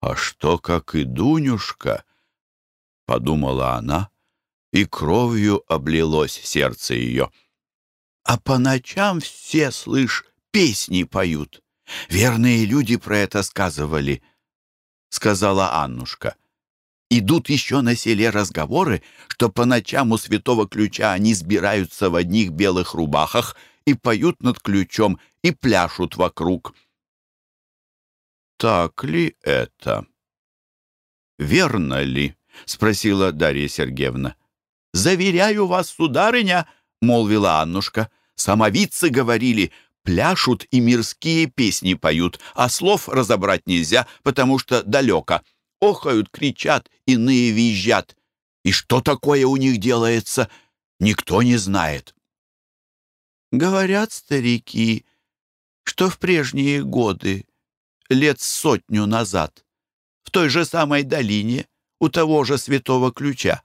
«А что, как и Дунюшка?» — подумала она, и кровью облилось сердце ее. «А по ночам все, слышь, песни поют. Верные люди про это сказывали», — сказала Аннушка. Идут еще на селе разговоры, что по ночам у святого ключа они сбираются в одних белых рубахах и поют над ключом и пляшут вокруг. «Так ли это? Верно ли?» — спросила Дарья Сергеевна. «Заверяю вас, сударыня», — молвила Аннушка, — «самовицы говорили, пляшут и мирские песни поют, а слов разобрать нельзя, потому что далеко» охают, кричат, иные визжат. И что такое у них делается, никто не знает. Говорят старики, что в прежние годы, лет сотню назад, в той же самой долине, у того же святого ключа,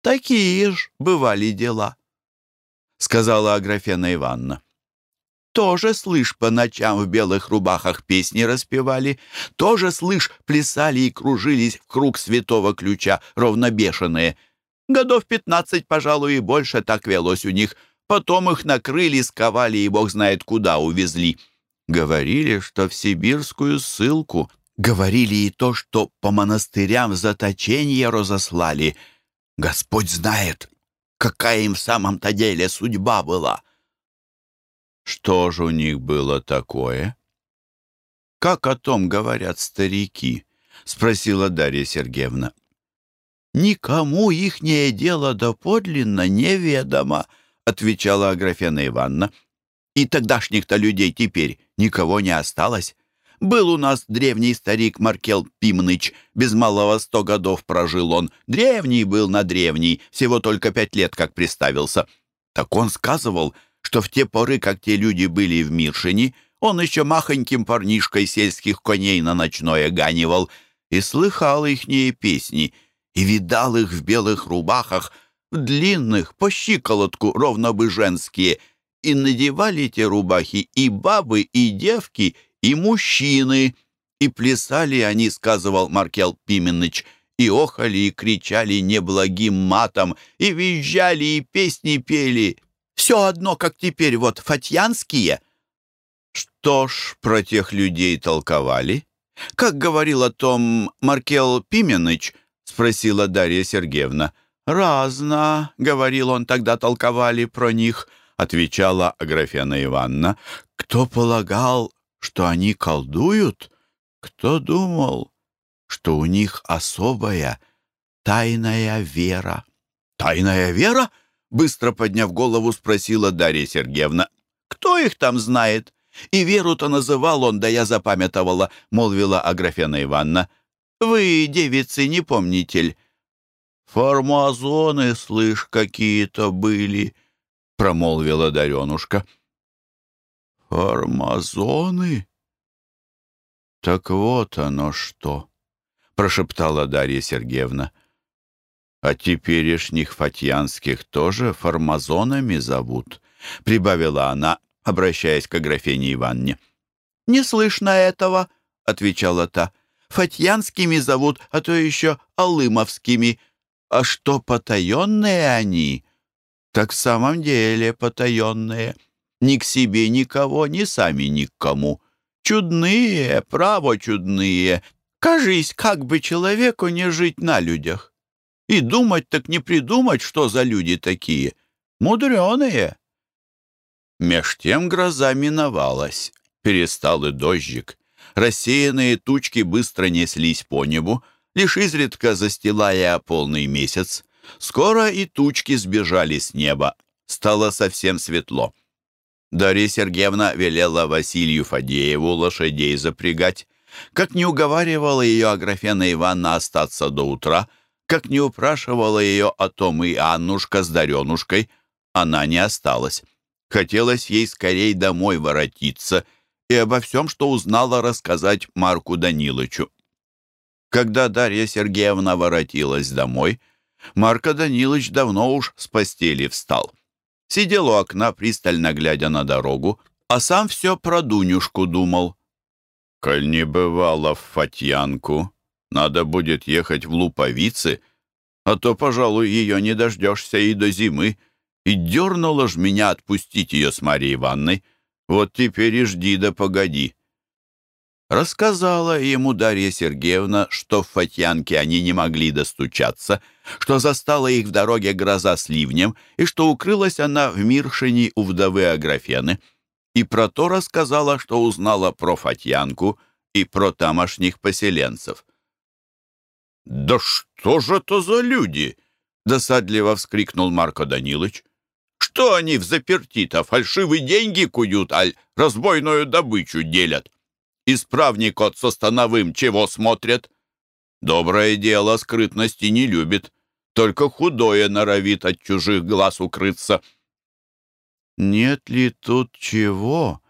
такие ж бывали дела, — сказала Аграфена Ивановна тоже, слышь, по ночам в белых рубахах песни распевали, тоже, слышь, плясали и кружились в круг святого ключа, ровно бешеные. Годов пятнадцать, пожалуй, и больше так велось у них. Потом их накрыли, сковали и бог знает куда увезли. Говорили, что в сибирскую ссылку. Говорили и то, что по монастырям заточение разослали. Господь знает, какая им в самом-то деле судьба была. Что же у них было такое? как о том говорят старики?» — спросила Дарья Сергеевна. «Никому ихнее дело доподлинно неведомо», — отвечала Аграфена Ивановна. «И тогдашних-то людей теперь никого не осталось. Был у нас древний старик Маркел Пимныч, без малого сто годов прожил он. Древний был на древний, всего только пять лет как приставился. Так он сказывал, что в те поры, как те люди были в Миршине, он еще махоньким парнишкой сельских коней на ночное ганивал и слыхал ихние песни, и видал их в белых рубахах, в длинных, по щиколотку, ровно бы женские, и надевали те рубахи и бабы, и девки, и мужчины, и плясали они, сказывал Маркел Пименыч, и охали, и кричали неблагим матом, и визжали, и песни пели. Все одно, как теперь вот фатьянские — что ж, про тех людей толковали? Как говорил о том Маркел Пименыч, спросила Дарья Сергеевна. «Разно», — говорил он, — «тогда толковали про них», — отвечала Аграфена Ивановна. «Кто полагал, что они колдуют? Кто думал, что у них особая тайная вера?» «Тайная вера?» — быстро подняв голову, спросила Дарья Сергеевна. «Кто их там знает?» И веру-то называл он, да я запамятовала, молвила Аграфена Ивановна. Вы, девицы, не помните Формазоны, слышь, какие-то были, промолвила Даренушка. Формазоны? Так вот оно что, прошептала Дарья Сергеевна. А теперешних фатьянских тоже формазонами зовут, прибавила она, обращаясь к Аграфене Ивановне. «Не слышно этого», — отвечала та. «Фатьянскими зовут, а то еще Алымовскими. А что потаенные они?» «Так в самом деле потаенные. Ни к себе никого, ни сами ни к кому. Чудные, право чудные. Кажись, как бы человеку не жить на людях. И думать так не придумать, что за люди такие. Мудреные». Меж тем гроза миновалась, перестал и дождик. Рассеянные тучки быстро неслись по небу, лишь изредка застилая полный месяц. Скоро и тучки сбежали с неба. Стало совсем светло. Дарья Сергеевна велела Василию Фадееву лошадей запрягать. Как не уговаривала ее Аграфена Ивановна остаться до утра, как не упрашивала ее о том и Аннушка с Даренушкой, она не осталась. Хотелось ей скорей домой воротиться и обо всем, что узнала, рассказать Марку Данилычу. Когда Дарья Сергеевна воротилась домой, Марко Данилыч давно уж с постели встал. Сидел у окна, пристально глядя на дорогу, а сам все про Дунюшку думал. «Коль не бывало в Фатьянку, надо будет ехать в Луповицы, а то, пожалуй, ее не дождешься и до зимы», и дернула ж меня отпустить ее с Марьей Ивановной. Вот теперь и жди да погоди. Рассказала ему Дарья Сергеевна, что в Фатьянке они не могли достучаться, что застала их в дороге гроза с ливнем и что укрылась она в Миршине у вдовы Аграфены. И про то рассказала, что узнала про Фатьянку и про тамошних поселенцев. «Да что же это за люди?» — досадливо вскрикнул Марко Данилович. Что они в заперти-то, фальшивые деньги куют, аль разбойную добычу делят? Исправник от со становым чего смотрят? Доброе дело скрытности не любит, только худое норовит от чужих глаз укрыться. Нет ли тут чего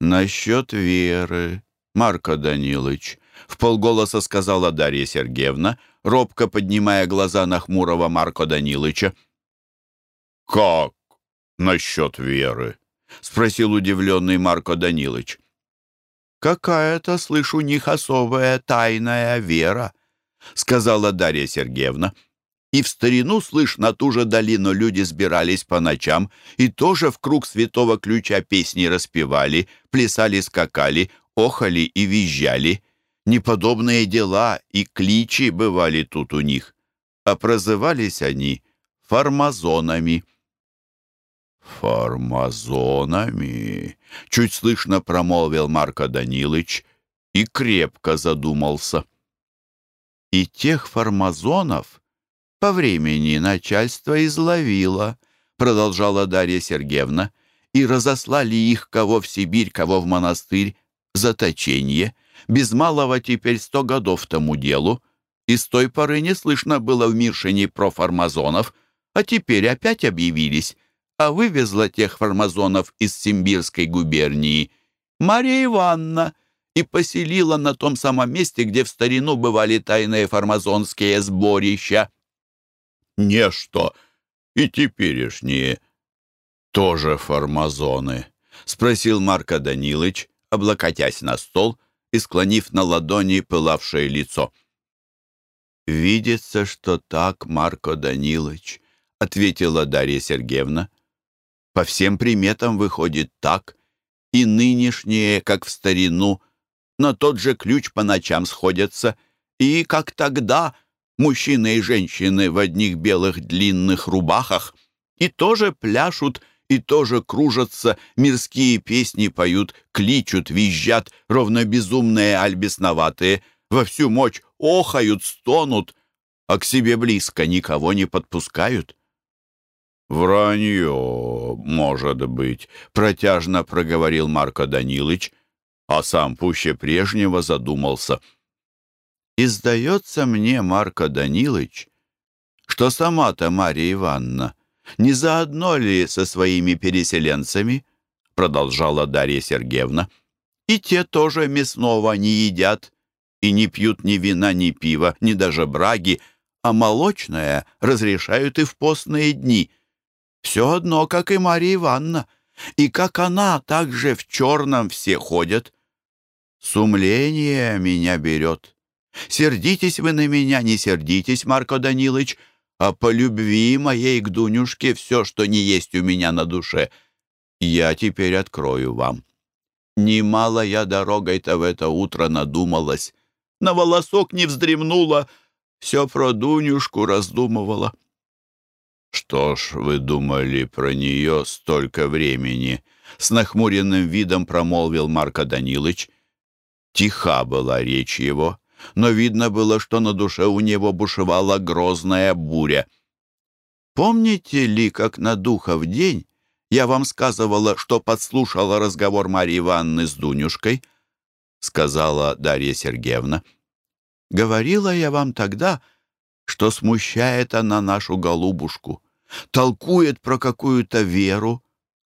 насчет веры, Марко Данилович? В полголоса сказала Дарья Сергеевна, робко поднимая глаза на хмурого Марко Данилыча. «Как насчет веры?» — спросил удивленный Марко Данилович. «Какая-то, слышу, них особая тайная вера», — сказала Дарья Сергеевна. И в старину, слышь, на ту же долину люди сбирались по ночам и тоже в круг святого ключа песни распевали, плясали-скакали, охали и визжали. Неподобные дела и кличи бывали тут у них, а прозывались они фармазонами. «Формазонами!» — чуть слышно промолвил Марко Данилыч и крепко задумался. И тех фармазонов по времени начальство изловило, продолжала Дарья Сергеевна, и разослали их кого в Сибирь, кого в монастырь, заточение. Без малого теперь сто годов тому делу, и с той поры не слышно было в Миршине про фармазонов, а теперь опять объявились, а вывезла тех фармазонов из Симбирской губернии Мария Ивановна и поселила на том самом месте, где в старину бывали тайные фармазонские сборища. «Нечто и теперешние тоже фармазоны?» — спросил Марко Данилыч, облокотясь на стол и склонив на ладони пылавшее лицо. «Видится, что так, Марко Данилыч», — ответила Дарья Сергеевна. «По всем приметам выходит так, и нынешние, как в старину, на тот же ключ по ночам сходятся, и, как тогда, мужчины и женщины в одних белых длинных рубахах, и тоже пляшут и тоже кружатся, мирские песни поют, кличут, визжат, ровно безумные альбесноватые, во всю мощь охают, стонут, а к себе близко никого не подпускают. «Вранье, может быть», — протяжно проговорил Марко Данилыч, а сам пуще прежнего задумался. «И сдается мне, Марко Данилыч, что сама-то Марья Ивановна не заодно ли со своими переселенцами?» продолжала Дарья Сергеевна. «И те тоже мясного не едят, и не пьют ни вина, ни пива, ни даже браги, а молочное разрешают и в постные дни. Все одно, как и Марья Ивановна, и как она, так же в черном все ходят. Сумление меня берет. Сердитесь вы на меня, не сердитесь, Марко Данилович, а по любви моей к Дунюшке все, что не есть у меня на душе, я теперь открою вам. Немало я дорогой-то в это утро надумалась, на волосок не вздремнула, все про Дунюшку раздумывала. «Что ж вы думали про нее столько времени?» С нахмуренным видом промолвил Марко Данилыч. Тиха была речь его но видно было, что на душе у него бушевала грозная буря. «Помните ли, как на духов день я вам сказывала, что подслушала разговор Марьи Ивановны с Дунюшкой?» — сказала Дарья Сергеевна. «Говорила я вам тогда, что смущает она нашу голубушку, толкует про какую-то веру,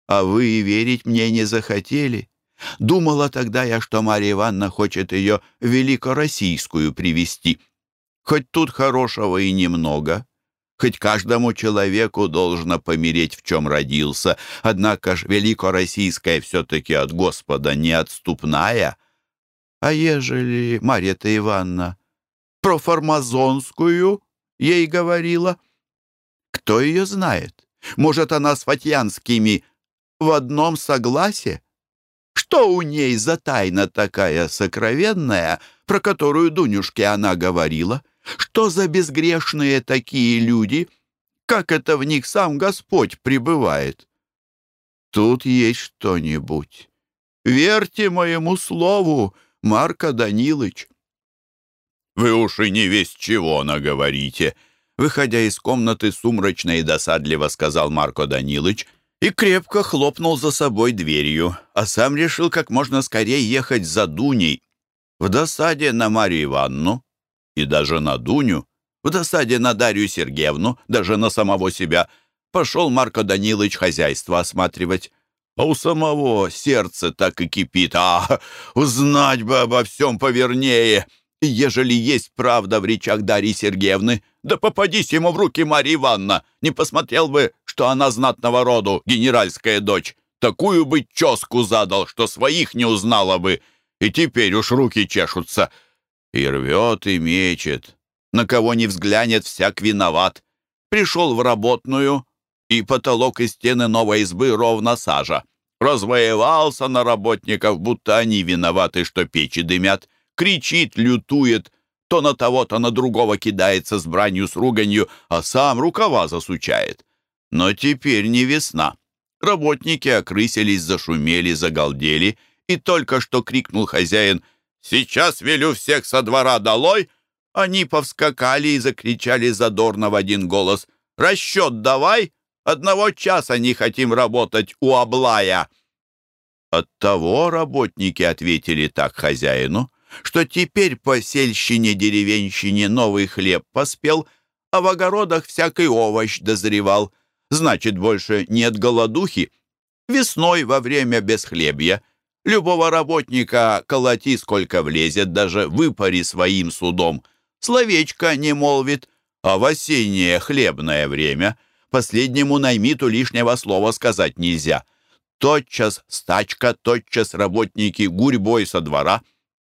а вы и верить мне не захотели. Думала тогда я, что Марья Ивановна хочет ее великороссийскую привести. Хоть тут хорошего и немного, хоть каждому человеку должно помереть, в чем родился, однако ж великороссийская все-таки от Господа неотступная. А ежели Марья-то Ивановна про фармазонскую ей говорила? Кто ее знает? Может, она с Фатьянскими в одном согласии? Что у ней за тайна такая сокровенная, про которую Дунюшке она говорила? Что за безгрешные такие люди? Как это в них сам Господь пребывает? Тут есть что-нибудь. Верьте моему слову, Марко Данилыч. Вы уж и не весь чего наговорите, выходя из комнаты сумрачно и досадливо сказал Марко Данилыч, и крепко хлопнул за собой дверью, а сам решил как можно скорее ехать за Дуней. В досаде на Марию Ивановну и даже на Дуню, в досаде на Дарью Сергеевну, даже на самого себя, пошел Марко Данилович хозяйство осматривать. А у самого сердце так и кипит. А, узнать бы обо всем повернее. Ежели есть правда в речах Дарьи Сергеевны, да попадись ему в руки Марья Ивановна, не посмотрел бы, что она знатного роду, генеральская дочь. Такую бы ческу задал, что своих не узнала бы. И теперь уж руки чешутся. И рвет, и мечет. На кого не взглянет, всяк виноват. Пришел в работную, и потолок и стены новой избы ровно сажа. Развоевался на работников, будто они виноваты, что печи дымят. Кричит, лютует, то на того, то на другого кидается с бранью, с руганью, а сам рукава засучает. Но теперь не весна. Работники окрысились, зашумели, загалдели, и только что крикнул хозяин Сейчас велю всех со двора долой!» Они повскакали и закричали задорно в один голос. «Расчет давай! Одного часа не хотим работать у Аблая!» Оттого работники ответили так хозяину, что теперь по сельщине-деревенщине новый хлеб поспел, а в огородах всякий овощ дозревал. Значит, больше нет голодухи. Весной во время бесхлебья любого работника колоти сколько влезет, даже выпари своим судом. Словечко не молвит, а в осеннее хлебное время последнему наймиту лишнего слова сказать нельзя. Тотчас стачка, тотчас работники гурьбой со двора.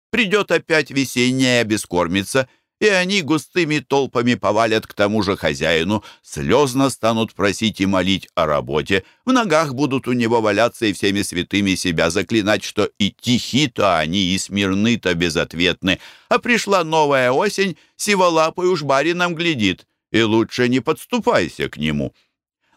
Придет опять весенняя бескормица, и они густыми толпами повалят к тому же хозяину, слезно станут просить и молить о работе, в ногах будут у него валяться и всеми святыми себя заклинать, что и тихи-то они, и смирны-то безответны, а пришла новая осень, сиволапый уж барином глядит, и лучше не подступайся к нему.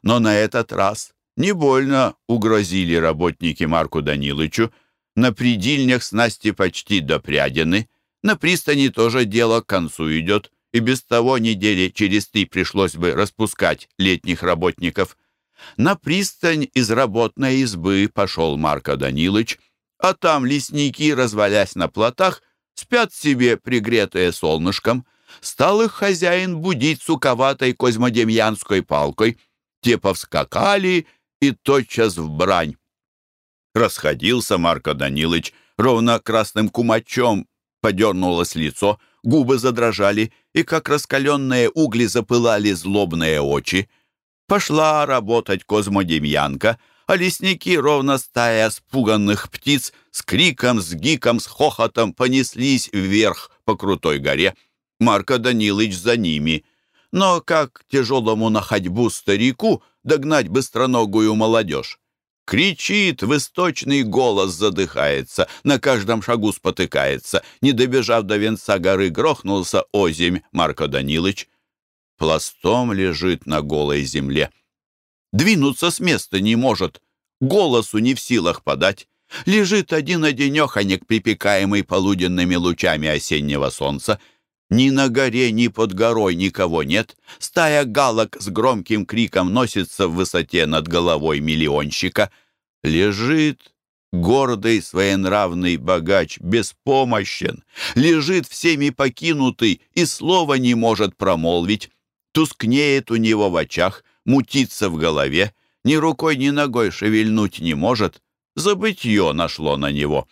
Но на этот раз не больно угрозили работники Марку Данилычу, на придильнях снасти почти допрядены, на пристани тоже дело к концу идет, и без того недели через три пришлось бы распускать летних работников. На пристань из работной избы пошел Марко Данилыч, а там лесники, развалясь на плотах, спят себе, пригретые солнышком. Стал их хозяин будить суковатой козьмодемьянской палкой. Те повскакали и тотчас в брань. Расходился Марко Данилыч ровно красным кумачом подернулось лицо, губы задрожали, и как раскаленные угли запылали злобные очи. Пошла работать Козмодемьянка, а лесники, ровно стая спуганных птиц, с криком, с гиком, с хохотом понеслись вверх по крутой горе. Марко Данилыч за ними. Но как тяжелому на ходьбу старику догнать быстроногую молодежь? Кричит, в источный голос задыхается, на каждом шагу спотыкается. Не добежав до венца горы, грохнулся озимь Марко Данилыч. Пластом лежит на голой земле. Двинуться с места не может, голосу не в силах подать. Лежит один-одинеханек, припекаемый полуденными лучами осеннего солнца. Ни на горе, ни под горой никого нет. Стая галок с громким криком носится в высоте над головой миллионщика. Лежит гордый, своенравный богач, беспомощен. Лежит всеми покинутый и слова не может промолвить. Тускнеет у него в очах, мутится в голове. Ни рукой, ни ногой шевельнуть не может. Забытье нашло на него.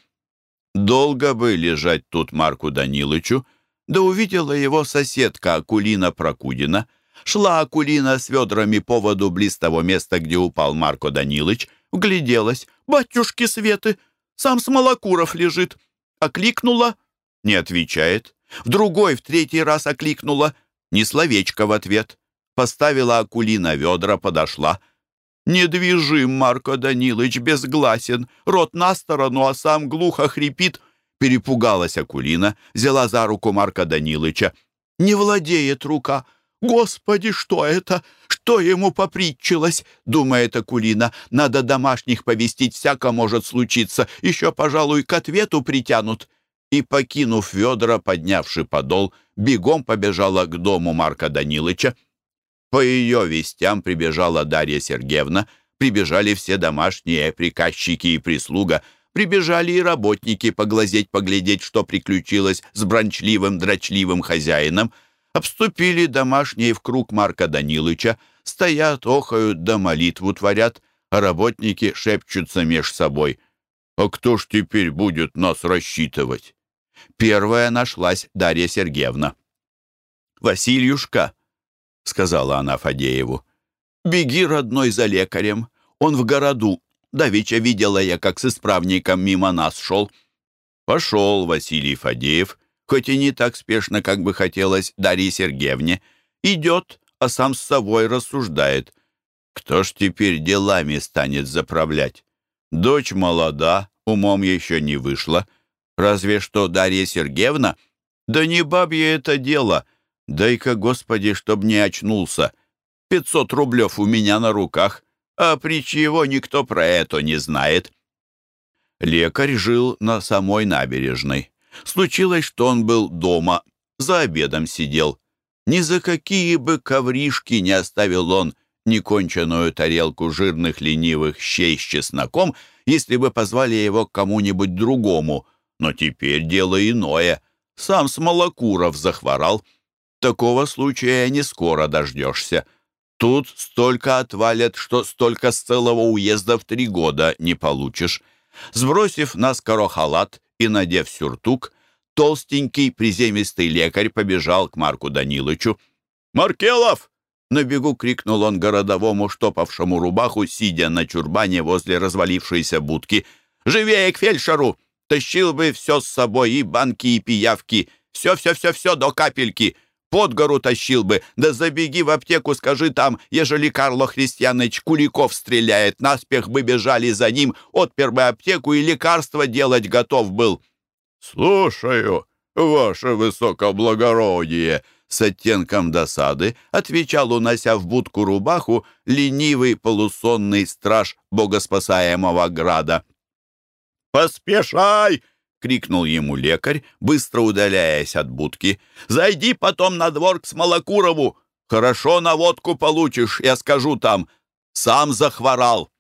Долго бы лежать тут Марку Данилычу, да увидела его соседка Акулина Прокудина. Шла Акулина с ведрами по воду близ того места, где упал Марко Данилыч, вгляделась. «Батюшки Светы! Сам Смолокуров лежит!» Окликнула — не отвечает. В другой, в третий раз окликнула — ни словечко в ответ. Поставила Акулина ведра, подошла. «Недвижим, Марко Данилыч, безгласен, рот на сторону, а сам глухо хрипит», Перепугалась Акулина, взяла за руку Марка Данилыча. «Не владеет рука! Господи, что это? Что ему попритчилось?» Думает Акулина. «Надо домашних повестить, всяко может случиться. Еще, пожалуй, к ответу притянут». И, покинув ведра, поднявши подол, бегом побежала к дому Марка Данилыча. По ее вестям прибежала Дарья Сергеевна, прибежали все домашние, приказчики и прислуга — Прибежали и работники поглазеть, поглядеть, что приключилось с брончливым, дрочливым хозяином. Обступили домашние в круг Марка Данилыча, стоят, охают да молитву творят, а работники шепчутся меж собой. «А кто ж теперь будет нас рассчитывать?» Первая нашлась Дарья Сергеевна. «Васильюшка», — сказала она Фадееву, — «беги, родной, за лекарем. Он в городу, Давеча видела я, как с исправником мимо нас шел. Пошел Василий Фадеев, хоть и не так спешно, как бы хотелось Дарье Сергеевне. Идет, а сам с собой рассуждает. Кто ж теперь делами станет заправлять? Дочь молода, умом еще не вышла. Разве что Дарья Сергеевна? Да не бабье это дело. Дай-ка, Господи, чтоб не очнулся. Пятьсот рублев у меня на руках а причего никто про это не знает. Лекарь жил на самой набережной. Случилось, что он был дома, за обедом сидел. Ни за какие бы ковришки не оставил он неконченную тарелку жирных ленивых щей с чесноком, если бы позвали его к кому-нибудь другому. Но теперь дело иное. Сам Смолокуров захворал. Такого случая не скоро дождешься. Тут столько отвалят, что столько с целого уезда в три года не получишь. Сбросив наскоро халат и надев сюртук, толстенький приземистый лекарь побежал к Марку Данилычу. «Маркелов!» — на бегу крикнул он городовому, штопавшему рубаху, сидя на чурбане возле развалившейся будки. «Живее к фельдшеру! Тащил бы все с собой, и банки, и пиявки. Все-все-все-все до капельки!» Под гору тащил бы, да забеги в аптеку, скажи там, ежели Карло Христианыч Куликов стреляет, наспех бы бежали за ним, отпер бы аптеку и лекарство делать готов был». «Слушаю, ваше высокоблагородие!» С оттенком досады отвечал, унося в будку рубаху, ленивый полусонный страж богоспасаемого града. «Поспешай!» — крикнул ему лекарь, быстро удаляясь от будки. «Зайди потом на двор к Смолокурову. Хорошо на водку получишь, я скажу там. Сам захворал».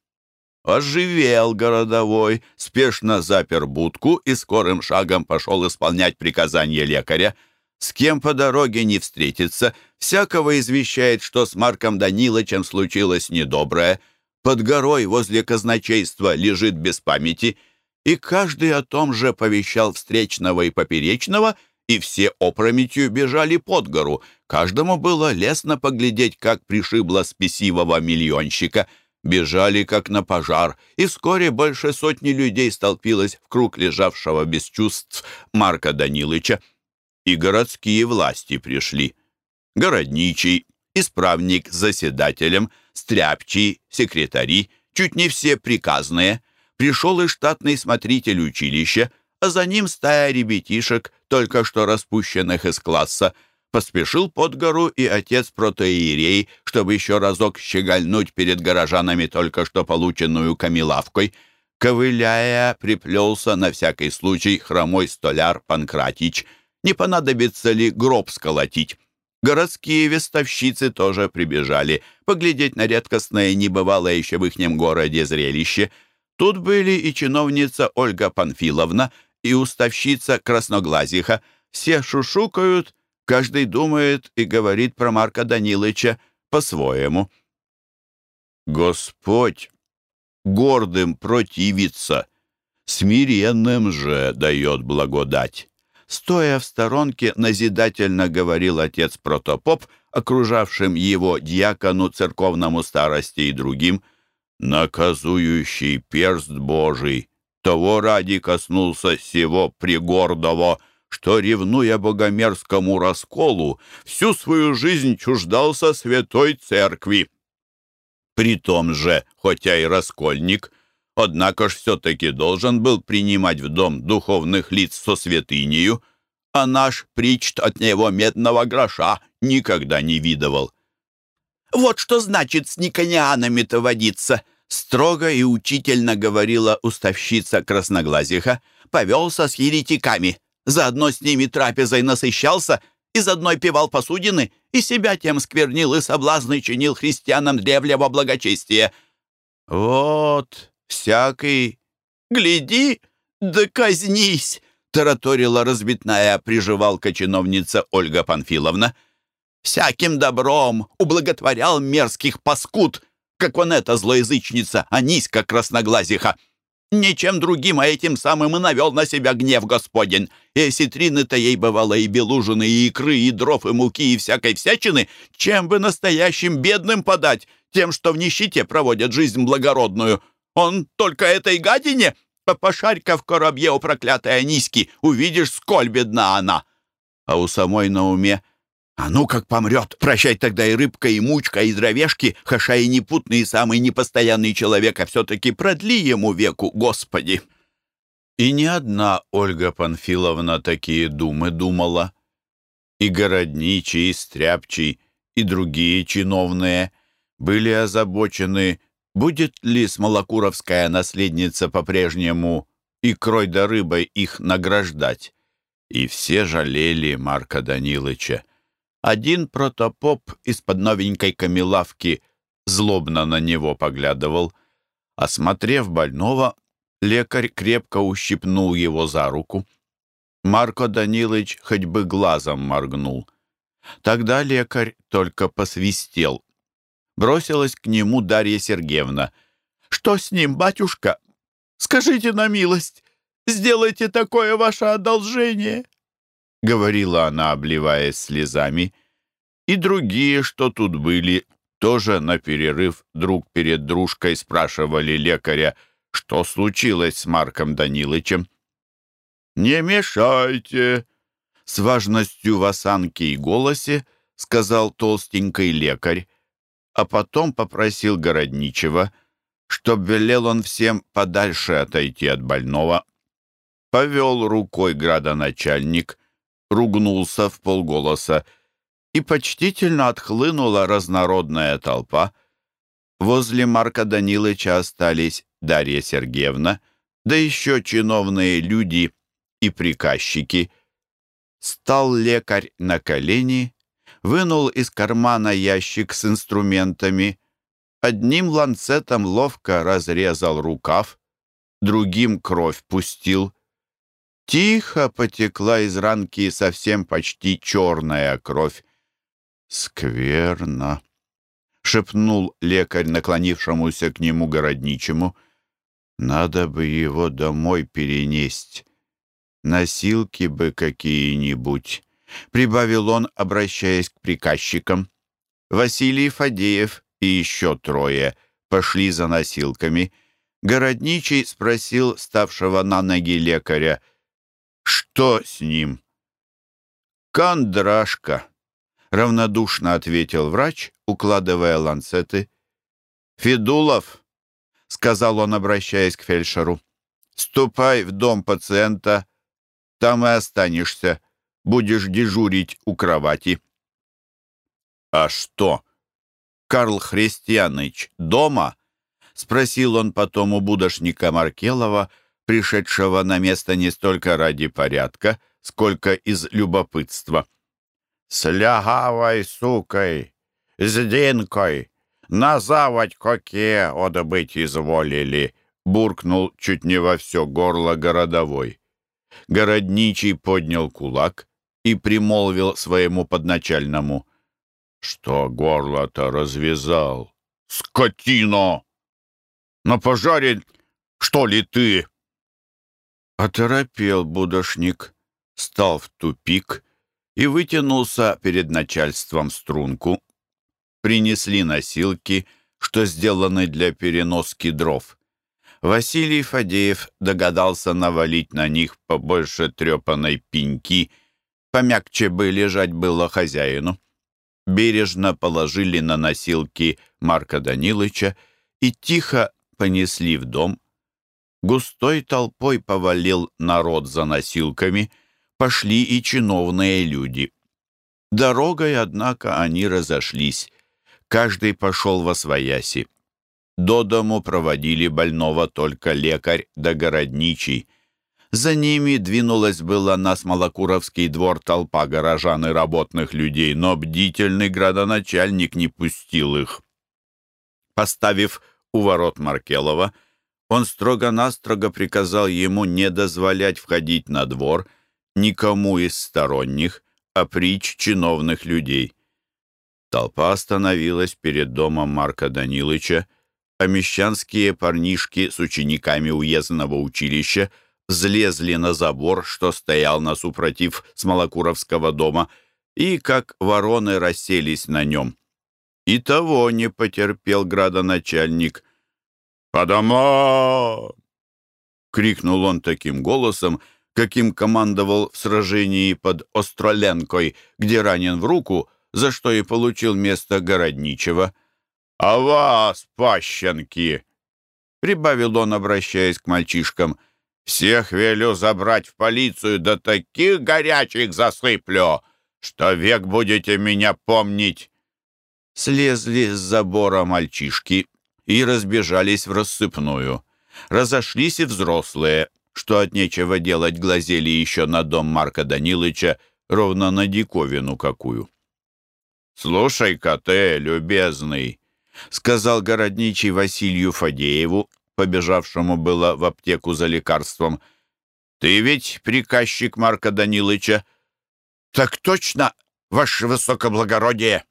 Оживел городовой, спешно запер будку и скорым шагом пошел исполнять приказание лекаря. С кем по дороге не встретится, всякого извещает, что с Марком Данилычем случилось недоброе. Под горой возле казначейства лежит без памяти — и каждый о том же повещал встречного и поперечного, и все опрометью бежали под гору. Каждому было лестно поглядеть, как пришибло спесивого миллионщика. Бежали, как на пожар, и вскоре больше сотни людей столпилось в круг лежавшего без чувств Марка Данилыча. И городские власти пришли. Городничий, исправник с заседателем, стряпчий, секретари, чуть не все приказные — пришел и штатный смотритель училища, а за ним стая ребятишек, только что распущенных из класса. Поспешил под гору и отец протоиерей, чтобы еще разок щегольнуть перед горожанами только что полученную камилавкой. Ковыляя, приплелся на всякий случай хромой столяр Панкратич. Не понадобится ли гроб сколотить? Городские вестовщицы тоже прибежали, поглядеть на редкостное небывалое еще в ихнем городе зрелище — Тут были и чиновница Ольга Панфиловна, и уставщица Красноглазиха. Все шушукают, каждый думает и говорит про Марка Данилыча по-своему. Господь гордым противится, смиренным же дает благодать. Стоя в сторонке, назидательно говорил отец протопоп, окружавшим его дьякону, церковному старости и другим – наказующий перст Божий, того ради коснулся сего пригордого, что, ревнуя богомерзкому расколу, всю свою жизнь чуждался святой церкви. При том же, хотя и раскольник, однако ж все-таки должен был принимать в дом духовных лиц со святынею, а наш причт от него медного гроша никогда не видывал. «Вот что значит с никонианами-то водиться!» Строго и учительно говорила уставщица Красноглазиха. Повелся с еретиками. Заодно с ними трапезой насыщался, из одной пивал посудины, и себя тем сквернил и соблазны чинил христианам древнего благочестия. «Вот, всякий, гляди, да казнись!» — тараторила разбитная приживалка-чиновница Ольга Панфиловна — всяким добром ублаготворял мерзких паскуд, как он эта злоязычница, Аниська красноглазиха. Ничем другим, а этим самым и навел на себя гнев Господень. И осетрины-то ей бывало и белужины, и икры, и дров, и муки, и всякой всячины. Чем бы настоящим бедным подать? Тем, что в нищете проводят жизнь благородную. Он только этой гадине? А пошарь-ка в коробье у проклятой Аниськи, увидишь, сколь бедна она. А у самой на уме а ну как помрет! Прощай тогда и рыбка, и мучка, и дровешки, хаша и непутный, и самый непостоянный человек, а все-таки продли ему веку, Господи!» И не одна Ольга Панфиловна такие думы думала. И городничий, и стряпчий, и другие чиновные были озабочены, будет ли смолокуровская наследница по-прежнему икрой да рыбой их награждать. И все жалели Марка Данилыча. Один протопоп из-под новенькой камелавки злобно на него поглядывал. Осмотрев больного, лекарь крепко ущипнул его за руку. Марко Данилович хоть бы глазом моргнул. Тогда лекарь только посвистел. Бросилась к нему Дарья Сергеевна. «Что с ним, батюшка? Скажите на милость, сделайте такое ваше одолжение!» Говорила она, обливаясь слезами. И другие, что тут были, тоже на перерыв друг перед дружкой спрашивали лекаря, что случилось с Марком Данилычем. «Не мешайте!» С важностью в осанке и голосе сказал толстенький лекарь, а потом попросил городничего, чтоб велел он всем подальше отойти от больного. Повел рукой градоначальник, ругнулся в полголоса, и почтительно отхлынула разнородная толпа. Возле Марка Данилыча остались Дарья Сергеевна, да еще чиновные люди и приказчики. Стал лекарь на колени, вынул из кармана ящик с инструментами, одним ланцетом ловко разрезал рукав, другим кровь пустил. Тихо потекла из ранки совсем почти черная кровь. «Скверно!» — шепнул лекарь, наклонившемуся к нему городничему. «Надо бы его домой перенесть. Носилки бы какие-нибудь», — прибавил он, обращаясь к приказчикам. Василий Фадеев и еще трое пошли за носилками. Городничий спросил ставшего на ноги лекаря, «Что с ним?» «Кондрашка», — равнодушно ответил врач, укладывая ланцеты. «Федулов», — сказал он, обращаясь к фельдшеру, — «ступай в дом пациента, там и останешься, будешь дежурить у кровати». «А что, Карл Христианыч дома?» — спросил он потом у будошника Маркелова, пришедшего на место не столько ради порядка, сколько из любопытства. С лягавой сукой, с Динкой, назавать коке одобыть изволили, буркнул чуть не во все горло городовой. Городничий поднял кулак и примолвил своему подначальному. «Что горло-то развязал? Скотина! На пожаре, что ли ты?» Оторопел будошник, стал в тупик и вытянулся перед начальством струнку. Принесли носилки, что сделаны для переноски дров. Василий Фадеев догадался навалить на них побольше трепанной пеньки, помягче бы лежать было хозяину. Бережно положили на носилки Марка Данилыча и тихо понесли в дом. Густой толпой повалил народ за носилками — пошли и чиновные люди. Дорогой, однако, они разошлись. Каждый пошел во свояси. До дому проводили больного только лекарь да городничий. За ними двинулась была на Смолокуровский двор толпа горожан и работных людей, но бдительный градоначальник не пустил их. Поставив у ворот Маркелова, он строго-настрого приказал ему не дозволять входить на двор — никому из сторонних, а притч чиновных людей. Толпа остановилась перед домом Марка Данилыча, а мещанские парнишки с учениками уездного училища взлезли на забор, что стоял на супротив Смолокуровского дома, и, как вороны, расселись на нем. И того не потерпел градоначальник. «По домам!» — крикнул он таким голосом, каким командовал в сражении под Остроленкой, где ранен в руку, за что и получил место городничего. «А вас, пащенки!» — прибавил он, обращаясь к мальчишкам. «Всех велю забрать в полицию, да таких горячих засыплю, что век будете меня помнить!» Слезли с забора мальчишки и разбежались в рассыпную. Разошлись и взрослые, что от нечего делать глазели еще на дом Марка Данилыча, ровно на диковину какую. «Слушай-ка ты, любезный», — сказал городничий Василию Фадееву, побежавшему было в аптеку за лекарством. «Ты ведь приказчик Марка Данилыча?» «Так точно, ваше высокоблагородие!»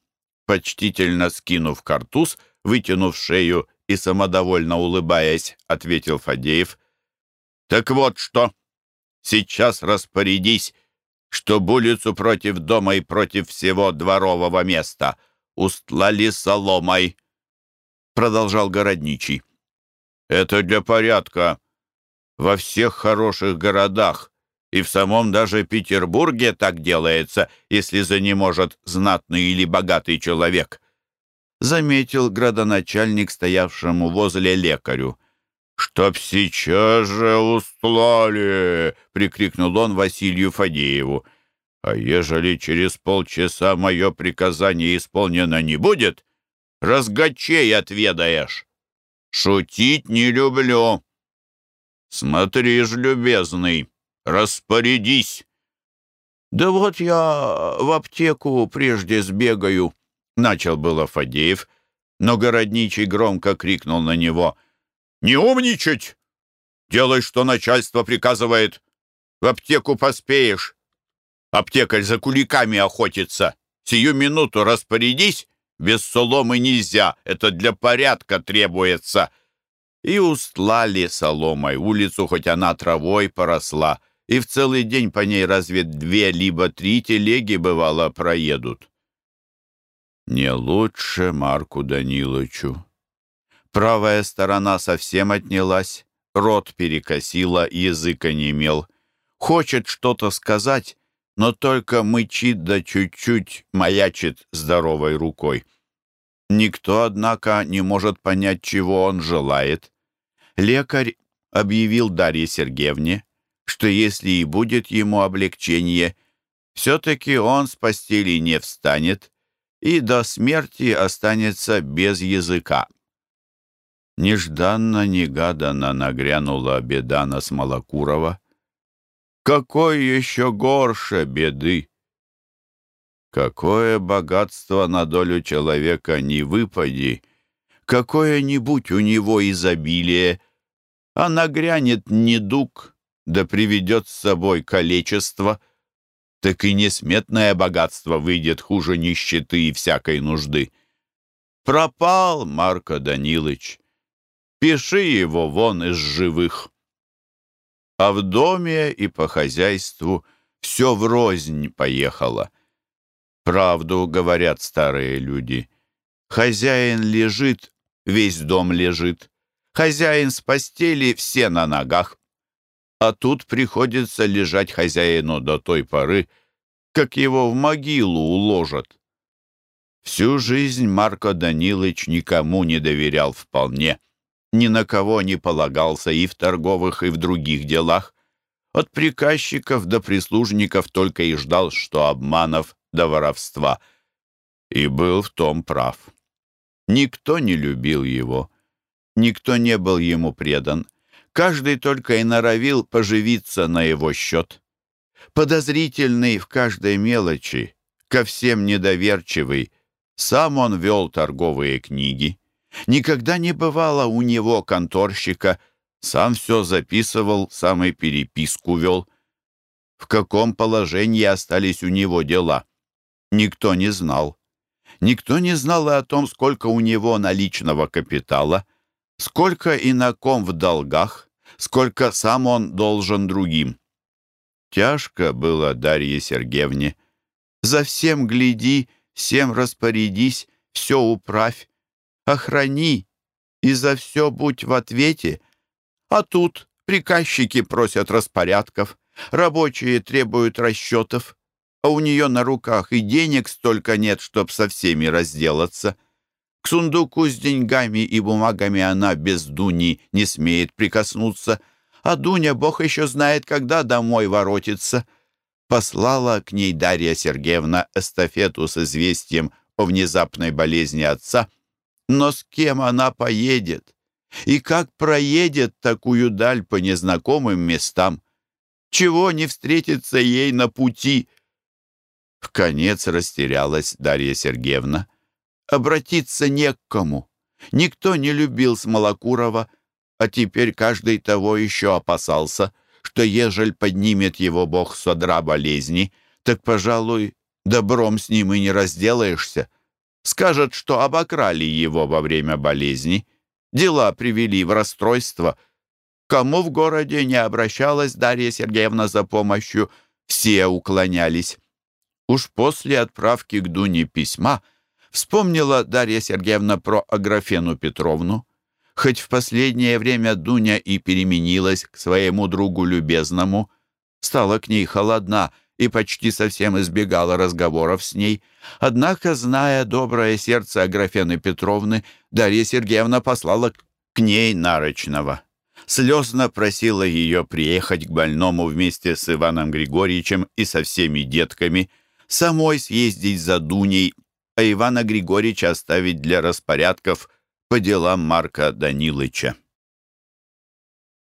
Почтительно скинув картуз, вытянув шею и самодовольно улыбаясь, ответил Фадеев. «Так вот что! Сейчас распорядись, чтоб улицу против дома и против всего дворового места устлали соломой!» Продолжал городничий. «Это для порядка. Во всех хороших городах и в самом даже Петербурге так делается, если за не может знатный или богатый человек», — заметил градоначальник, стоявшему возле лекарю. «Чтоб сейчас же устлали!» — прикрикнул он Василию Фадееву. «А ежели через полчаса мое приказание исполнено не будет, разгочей отведаешь. Шутить не люблю. Смотри ж, любезный, распорядись». «Да вот я в аптеку прежде сбегаю», — начал было Фадеев, но городничий громко крикнул на него — «Не умничать! Делай, что начальство приказывает. В аптеку поспеешь. Аптекарь за куликами охотится. Сию минуту распорядись. Без соломы нельзя. Это для порядка требуется». И устлали соломой улицу, хоть она травой поросла, и в целый день по ней разве две либо три телеги, бывало, проедут. Не лучше Марку Даниловичу. Правая сторона совсем отнялась, рот перекосила, язык онемел. Хочет что-то сказать, но только мычит да чуть-чуть маячит здоровой рукой. Никто, однако, не может понять, чего он желает. Лекарь объявил Дарье Сергеевне, что если и будет ему облегчение, все-таки он с постели не встанет и до смерти останется без языка. Нежданно-негаданно нагрянула беда на Смолокурова. Какой еще горше беды! Какое богатство на долю человека не выпади, какое-нибудь у него изобилие, а нагрянет недуг, да приведет с собой количество, так и несметное богатство выйдет хуже нищеты и всякой нужды. Пропал Марко Данилович. Пиши его вон из живых. А в доме и по хозяйству все врознь поехало. Правду говорят старые люди. Хозяин лежит, весь дом лежит. Хозяин с постели, все на ногах. А тут приходится лежать хозяину до той поры, как его в могилу уложат. Всю жизнь Марко Данилович никому не доверял вполне ни на кого не полагался и в торговых, и в других делах. От приказчиков до прислужников только и ждал, что обманов до воровства. И был в том прав. Никто не любил его. Никто не был ему предан. Каждый только и норовил поживиться на его счет. Подозрительный в каждой мелочи, ко всем недоверчивый, сам он вел торговые книги. Никогда не бывало у него конторщика, сам все записывал, сам и переписку вел. В каком положении остались у него дела, никто не знал. Никто не знал и о том, сколько у него наличного капитала, сколько и на ком в долгах, сколько сам он должен другим. Тяжко было Дарье Сергеевне. За всем гляди, всем распорядись, все управь охрани и за все будь в ответе. А тут приказчики просят распорядков, рабочие требуют расчетов, а у нее на руках и денег столько нет, чтоб со всеми разделаться. К сундуку с деньгами и бумагами она без Дуни не смеет прикоснуться, а Дуня, бог еще знает, когда домой воротится. Послала к ней Дарья Сергеевна эстафету с известием о внезапной болезни отца — но с кем она поедет? И как проедет такую даль по незнакомым местам? Чего не встретится ей на пути? В конец растерялась Дарья Сергеевна. Обратиться не к кому. Никто не любил Смолокурова, а теперь каждый того еще опасался, что ежель поднимет его бог содра болезни, так, пожалуй, добром с ним и не разделаешься. Скажет, что обокрали его во время болезни, дела привели в расстройство. Кому в городе не обращалась Дарья Сергеевна за помощью, все уклонялись. Уж после отправки к Дуне письма вспомнила Дарья Сергеевна про Аграфену Петровну. Хоть в последнее время Дуня и переменилась к своему другу любезному, стала к ней холодна и почти совсем избегала разговоров с ней. Однако, зная доброе сердце Аграфены Петровны, Дарья Сергеевна послала к ней Нарочного. Слезно просила ее приехать к больному вместе с Иваном Григорьевичем и со всеми детками, самой съездить за Дуней, а Ивана Григорьевича оставить для распорядков по делам Марка Данилыча.